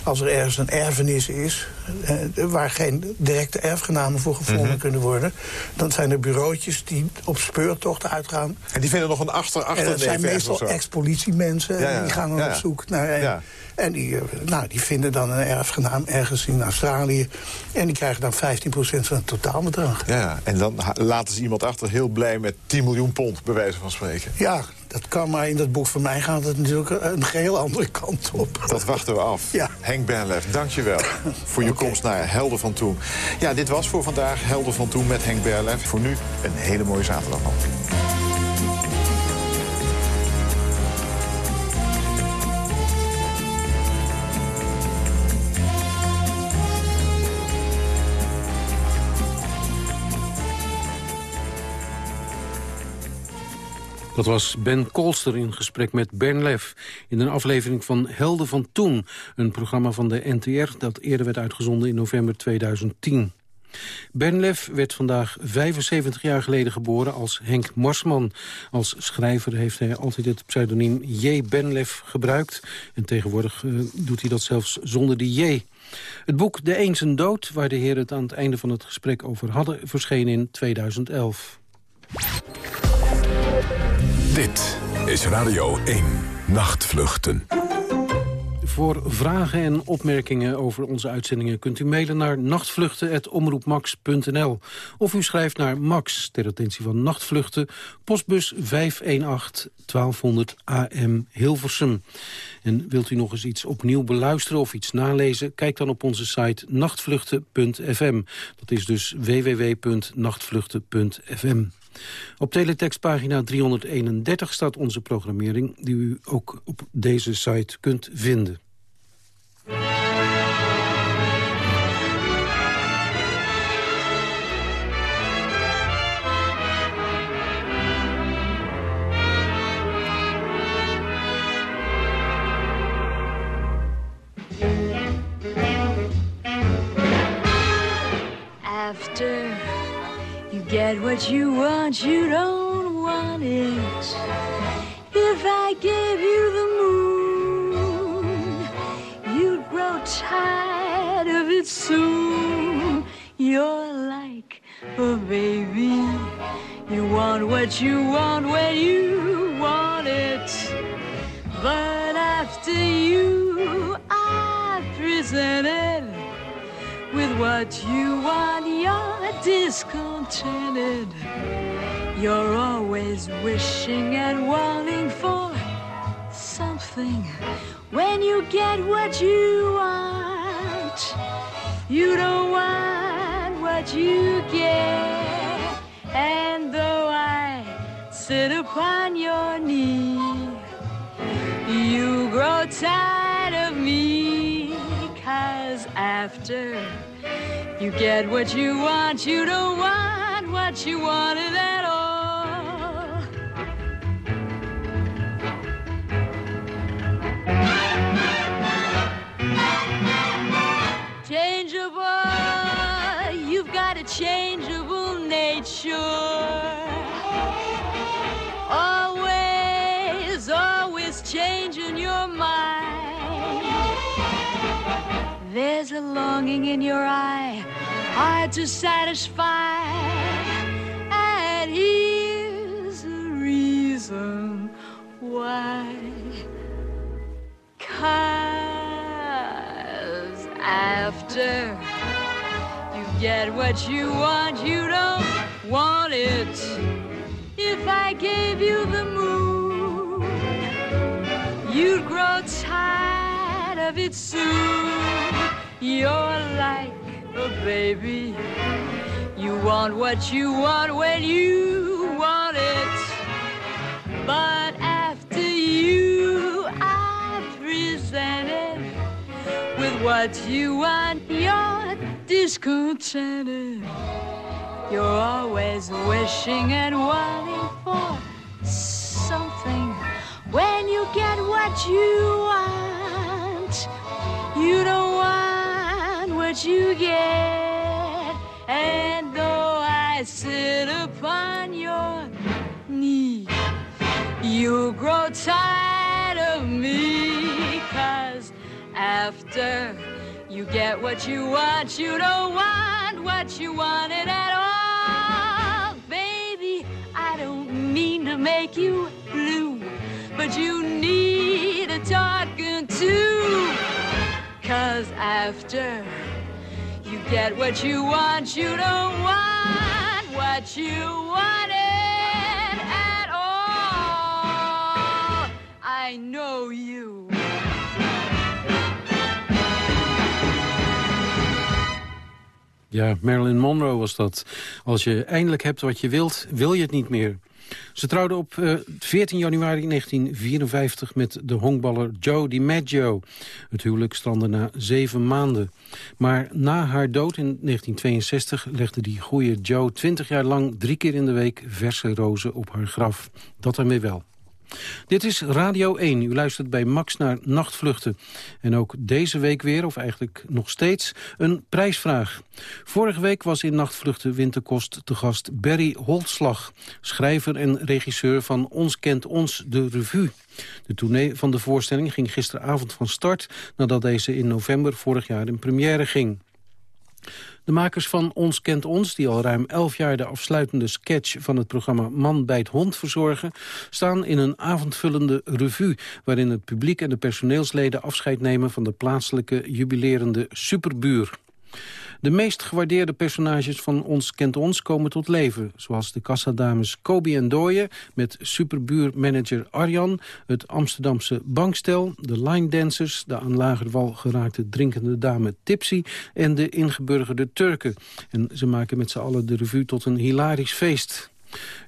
Als er ergens een erfenis is... eh, waar geen directe erfgenamen voor gevonden kunnen worden... dan zijn er bureautjes die op speurtochten uitgaan. En die vinden nog een achter, En achter dat zijn meestal ex-politiemensen. Ja, ja. en Die gaan dan ja. op zoek naar een. En die, eh, nou, die vinden dan een erfgenaam ergens in Australië. En die krijgen dan 15% van het totaalbedrag. Ja, ja, en dan laten ze iemand achter heel blij met 10 miljoen pond, bij wijze van spreken. Ja, dat kan, maar in dat boek van mij gaat het natuurlijk een geheel andere kant op. Dat wachten we af. Ja. Henk Bernlef, je wel voor je komst naar Helden van Toen. Ja, dit was voor vandaag Helden van Toen met Henk Bernlef. Voor nu een hele mooie zaterdag nog. Dat was Ben Kolster in gesprek met Bern Lef... in een aflevering van Helden van Toen. Een programma van de NTR dat eerder werd uitgezonden in november 2010. Ben Lef werd vandaag 75 jaar geleden geboren als Henk Marsman. Als schrijver heeft hij altijd het pseudoniem J. Benlef gebruikt. En tegenwoordig eh, doet hij dat zelfs zonder die J. Het boek De Eens en Dood, waar de heren het aan het einde van het gesprek over hadden... verscheen in 2011. Dit is Radio 1 Nachtvluchten. Voor vragen en opmerkingen over onze uitzendingen... kunt u mailen naar nachtvluchten.omroepmax.nl. Of u schrijft naar Max, ter attentie van Nachtvluchten... postbus 518 1200 AM Hilversum. En wilt u nog eens iets opnieuw beluisteren of iets nalezen... kijk dan op onze site nachtvluchten.fm. Dat is dus www.nachtvluchten.fm. Op teletextpagina 331 staat onze programmering... die u ook op deze site kunt vinden. What you want, you don't want it. If I gave you the moon, you'd grow tired of it soon. You're like a baby. You want what you want when you want it. But after you are presented with what you want, you're discontented. You're always wishing and wanting for something. When you get what you want, you don't want what you get. And though I sit upon your knee, you grow tired after you get what you want, you don't want what you wanted at all. There's a longing in your eye, hard to satisfy. And here's the reason why. Cause after you get what you want, you don't want it. If I gave you the moon, you'd grow tired of it soon. You're like a baby. You want what you want when you want it. But after you are presented with what you want, you're discontented. You're always wishing and wanting for something. When you get what you want, you don't want what you get. And though I sit upon your knee, you grow tired of me. Cause after you get what you want, you don't want what you wanted at all. Baby, I don't mean to make you blue, but you need a talking to. Cause after you get what you want, you don't want what you wanted at all. I know you. Ja, Marilyn Monroe was dat. Als je eindelijk hebt wat je wilt, wil je het niet meer. Ze trouwde op uh, 14 januari 1954 met de honkballer Joe DiMaggio. Het huwelijk strandde na zeven maanden. Maar na haar dood in 1962 legde die goede Joe 20 jaar lang... drie keer in de week verse rozen op haar graf. Dat ermee wel. Dit is Radio 1. U luistert bij Max naar Nachtvluchten. En ook deze week weer, of eigenlijk nog steeds, een prijsvraag. Vorige week was in Nachtvluchten Winterkost te gast Barry Holtslag... schrijver en regisseur van Ons Kent Ons, de revue. De tournee van de voorstelling ging gisteravond van start... nadat deze in november vorig jaar in première ging. De makers van Ons Kent Ons, die al ruim elf jaar de afsluitende sketch van het programma Man bijt hond verzorgen, staan in een avondvullende revue, waarin het publiek en de personeelsleden afscheid nemen van de plaatselijke jubilerende superbuur. De meest gewaardeerde personages van Ons Kent Ons komen tot leven. Zoals de kassadames Kobi en Dooyen met superbuurmanager Arjan... het Amsterdamse bankstel, de line dancers... de aan lagerwal geraakte drinkende dame Tipsy... en de ingeburgerde Turken. En ze maken met z'n allen de revue tot een hilarisch feest.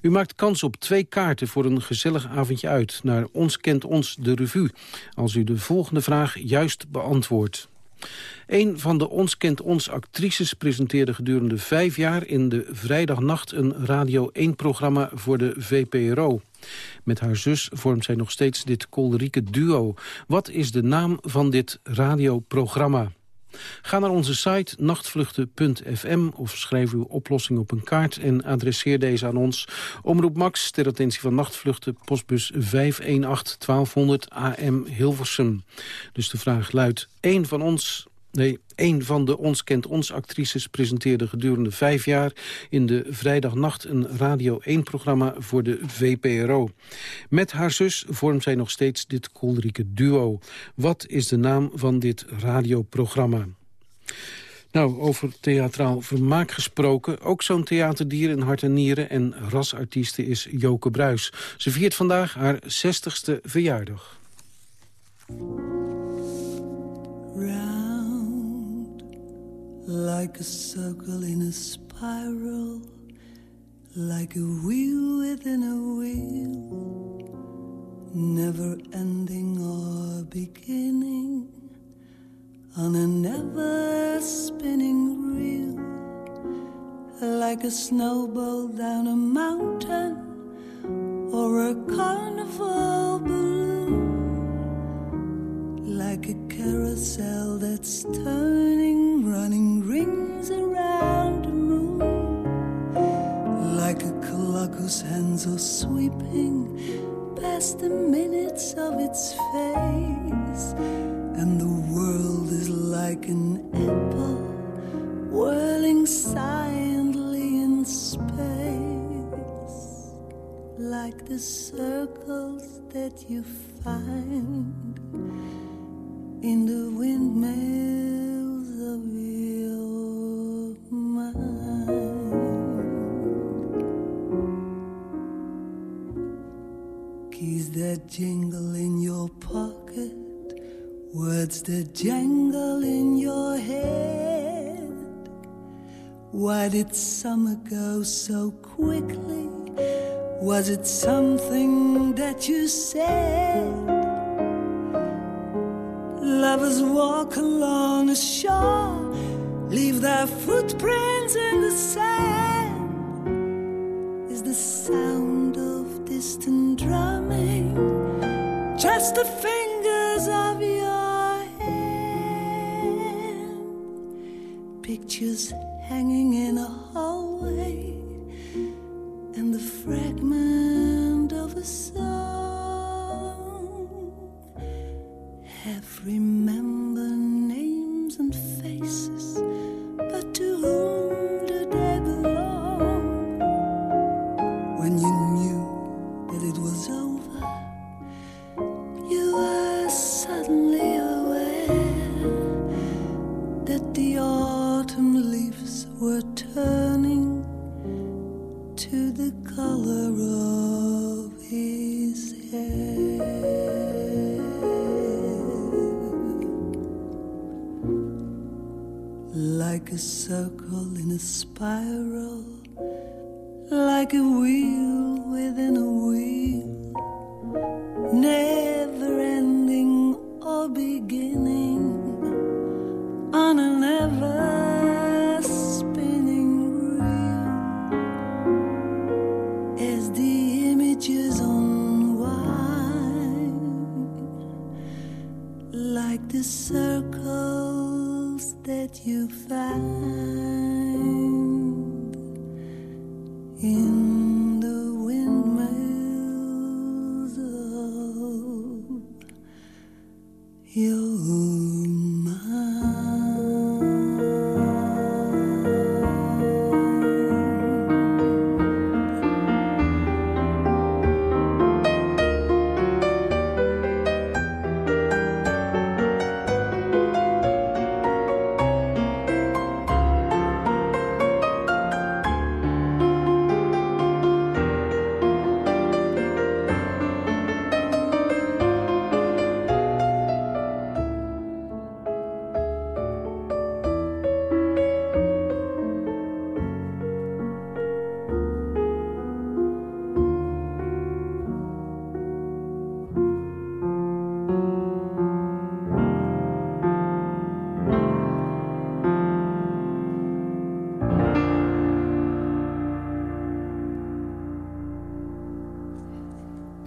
U maakt kans op twee kaarten voor een gezellig avondje uit... naar Ons Kent Ons, de revue, als u de volgende vraag juist beantwoordt. Een van de Ons Kent Ons actrices presenteerde gedurende vijf jaar... in de vrijdagnacht een Radio 1-programma voor de VPRO. Met haar zus vormt zij nog steeds dit kolderieke duo. Wat is de naam van dit radioprogramma? Ga naar onze site nachtvluchten.fm of schrijf uw oplossing op een kaart en adresseer deze aan ons. Omroep Max ter attentie van nachtvluchten postbus 518 1200 AM Hilversum. Dus de vraag luidt, één van ons Nee, een van de Ons Kent Ons actrices presenteerde gedurende vijf jaar... in de vrijdagnacht een Radio 1-programma voor de VPRO. Met haar zus vormt zij nog steeds dit koolrieke duo. Wat is de naam van dit radioprogramma? Nou, over theatraal vermaak gesproken. Ook zo'n theaterdier in hart en nieren en rasartieste is Joke Bruis. Ze viert vandaag haar 60ste verjaardag. Like a circle in a spiral, like a wheel within a wheel, never ending or beginning, on a never spinning reel, like a snowball down a mountain or a carnival balloon like a carousel that's turning, running rings around the moon. Like a clock whose hands are sweeping past the minutes of its face. And the world is like an apple whirling silently in space. Like the circles that you find in the windmills of your mind. Keys that jingle in your pocket, words that jangle in your head. Why did summer go so quickly? Was it something that you said? Lovers walk along the shore, leave their footprints in the sand. Is the sound of distant drumming just the fingers of your hand? Pictures hanging in a hallway, and the fragment of a song. have 有。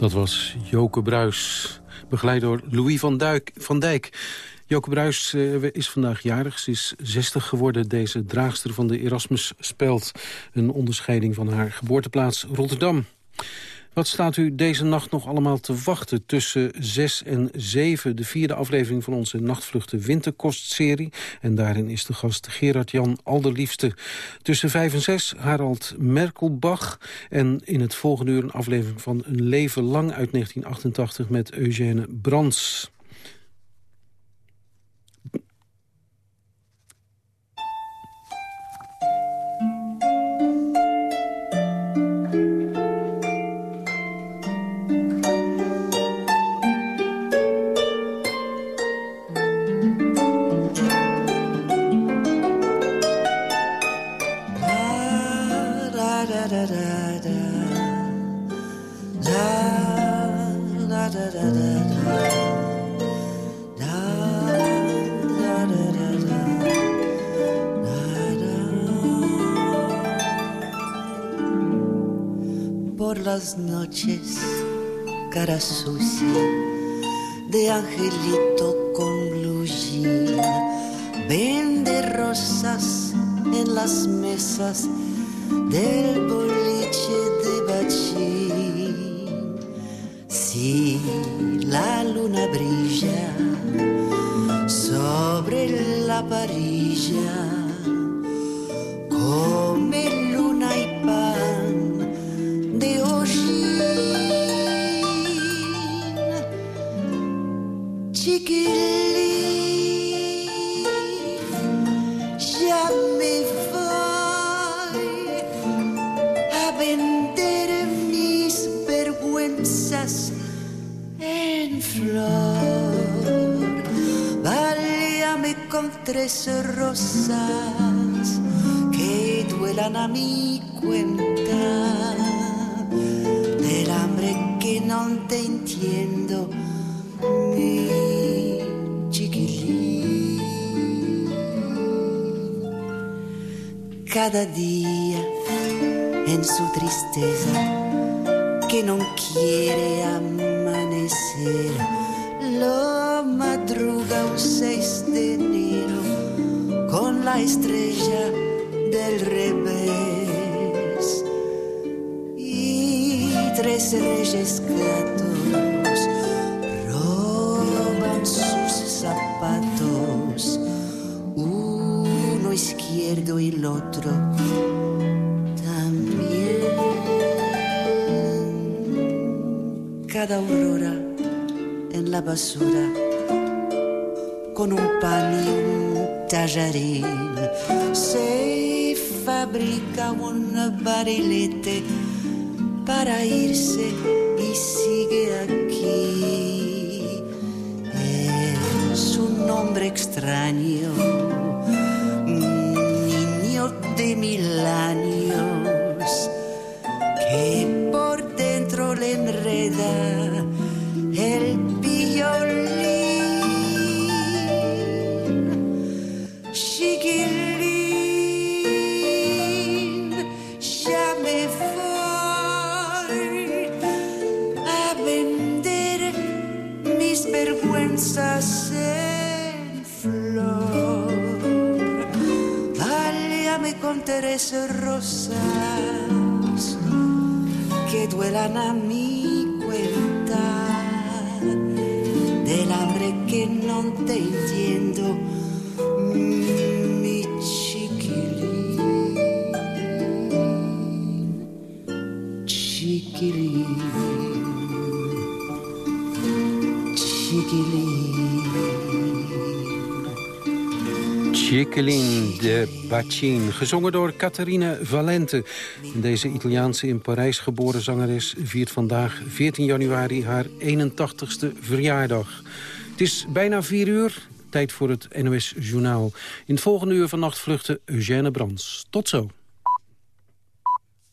Dat was Joke Bruis, begeleid door Louis van, van Dijk. Joke Bruis uh, is vandaag jarig. Ze is 60 geworden, deze draagster van de Erasmus Speld. Een onderscheiding van haar geboorteplaats Rotterdam. Wat staat u deze nacht nog allemaal te wachten? Tussen 6 en 7, de vierde aflevering van onze Nachtvluchten Winterkostserie. En daarin is de gast Gerard-Jan Alderliefste. Tussen 5 en 6 Harald Merkelbach. En in het volgende uur een aflevering van Een Leven Lang uit 1988 met Eugène Brands. Las noches, cara sucia de angelito con blue Vende rosas en las mesas del boliche de Bachín. Si la luna brilla sobre la parilla, en su tristeza que no quiere amanecer, lo madruga un 6 de con la estrella del revés. Y tres reyes gatos roban sus zapatos, uno izquierdo y el otro basura con un pan y un tallarín se fabrica un barilete para irse y sigue aquí. Es un nombre extraño, rosas que duelan a Jacqueline de Bacin, gezongen door Catharina Valente. Deze Italiaanse in Parijs geboren zangeres viert vandaag 14 januari haar 81ste verjaardag. Het is bijna 4 uur, tijd voor het NOS Journaal. In het volgende uur van vluchten Eugène Brands. Tot zo.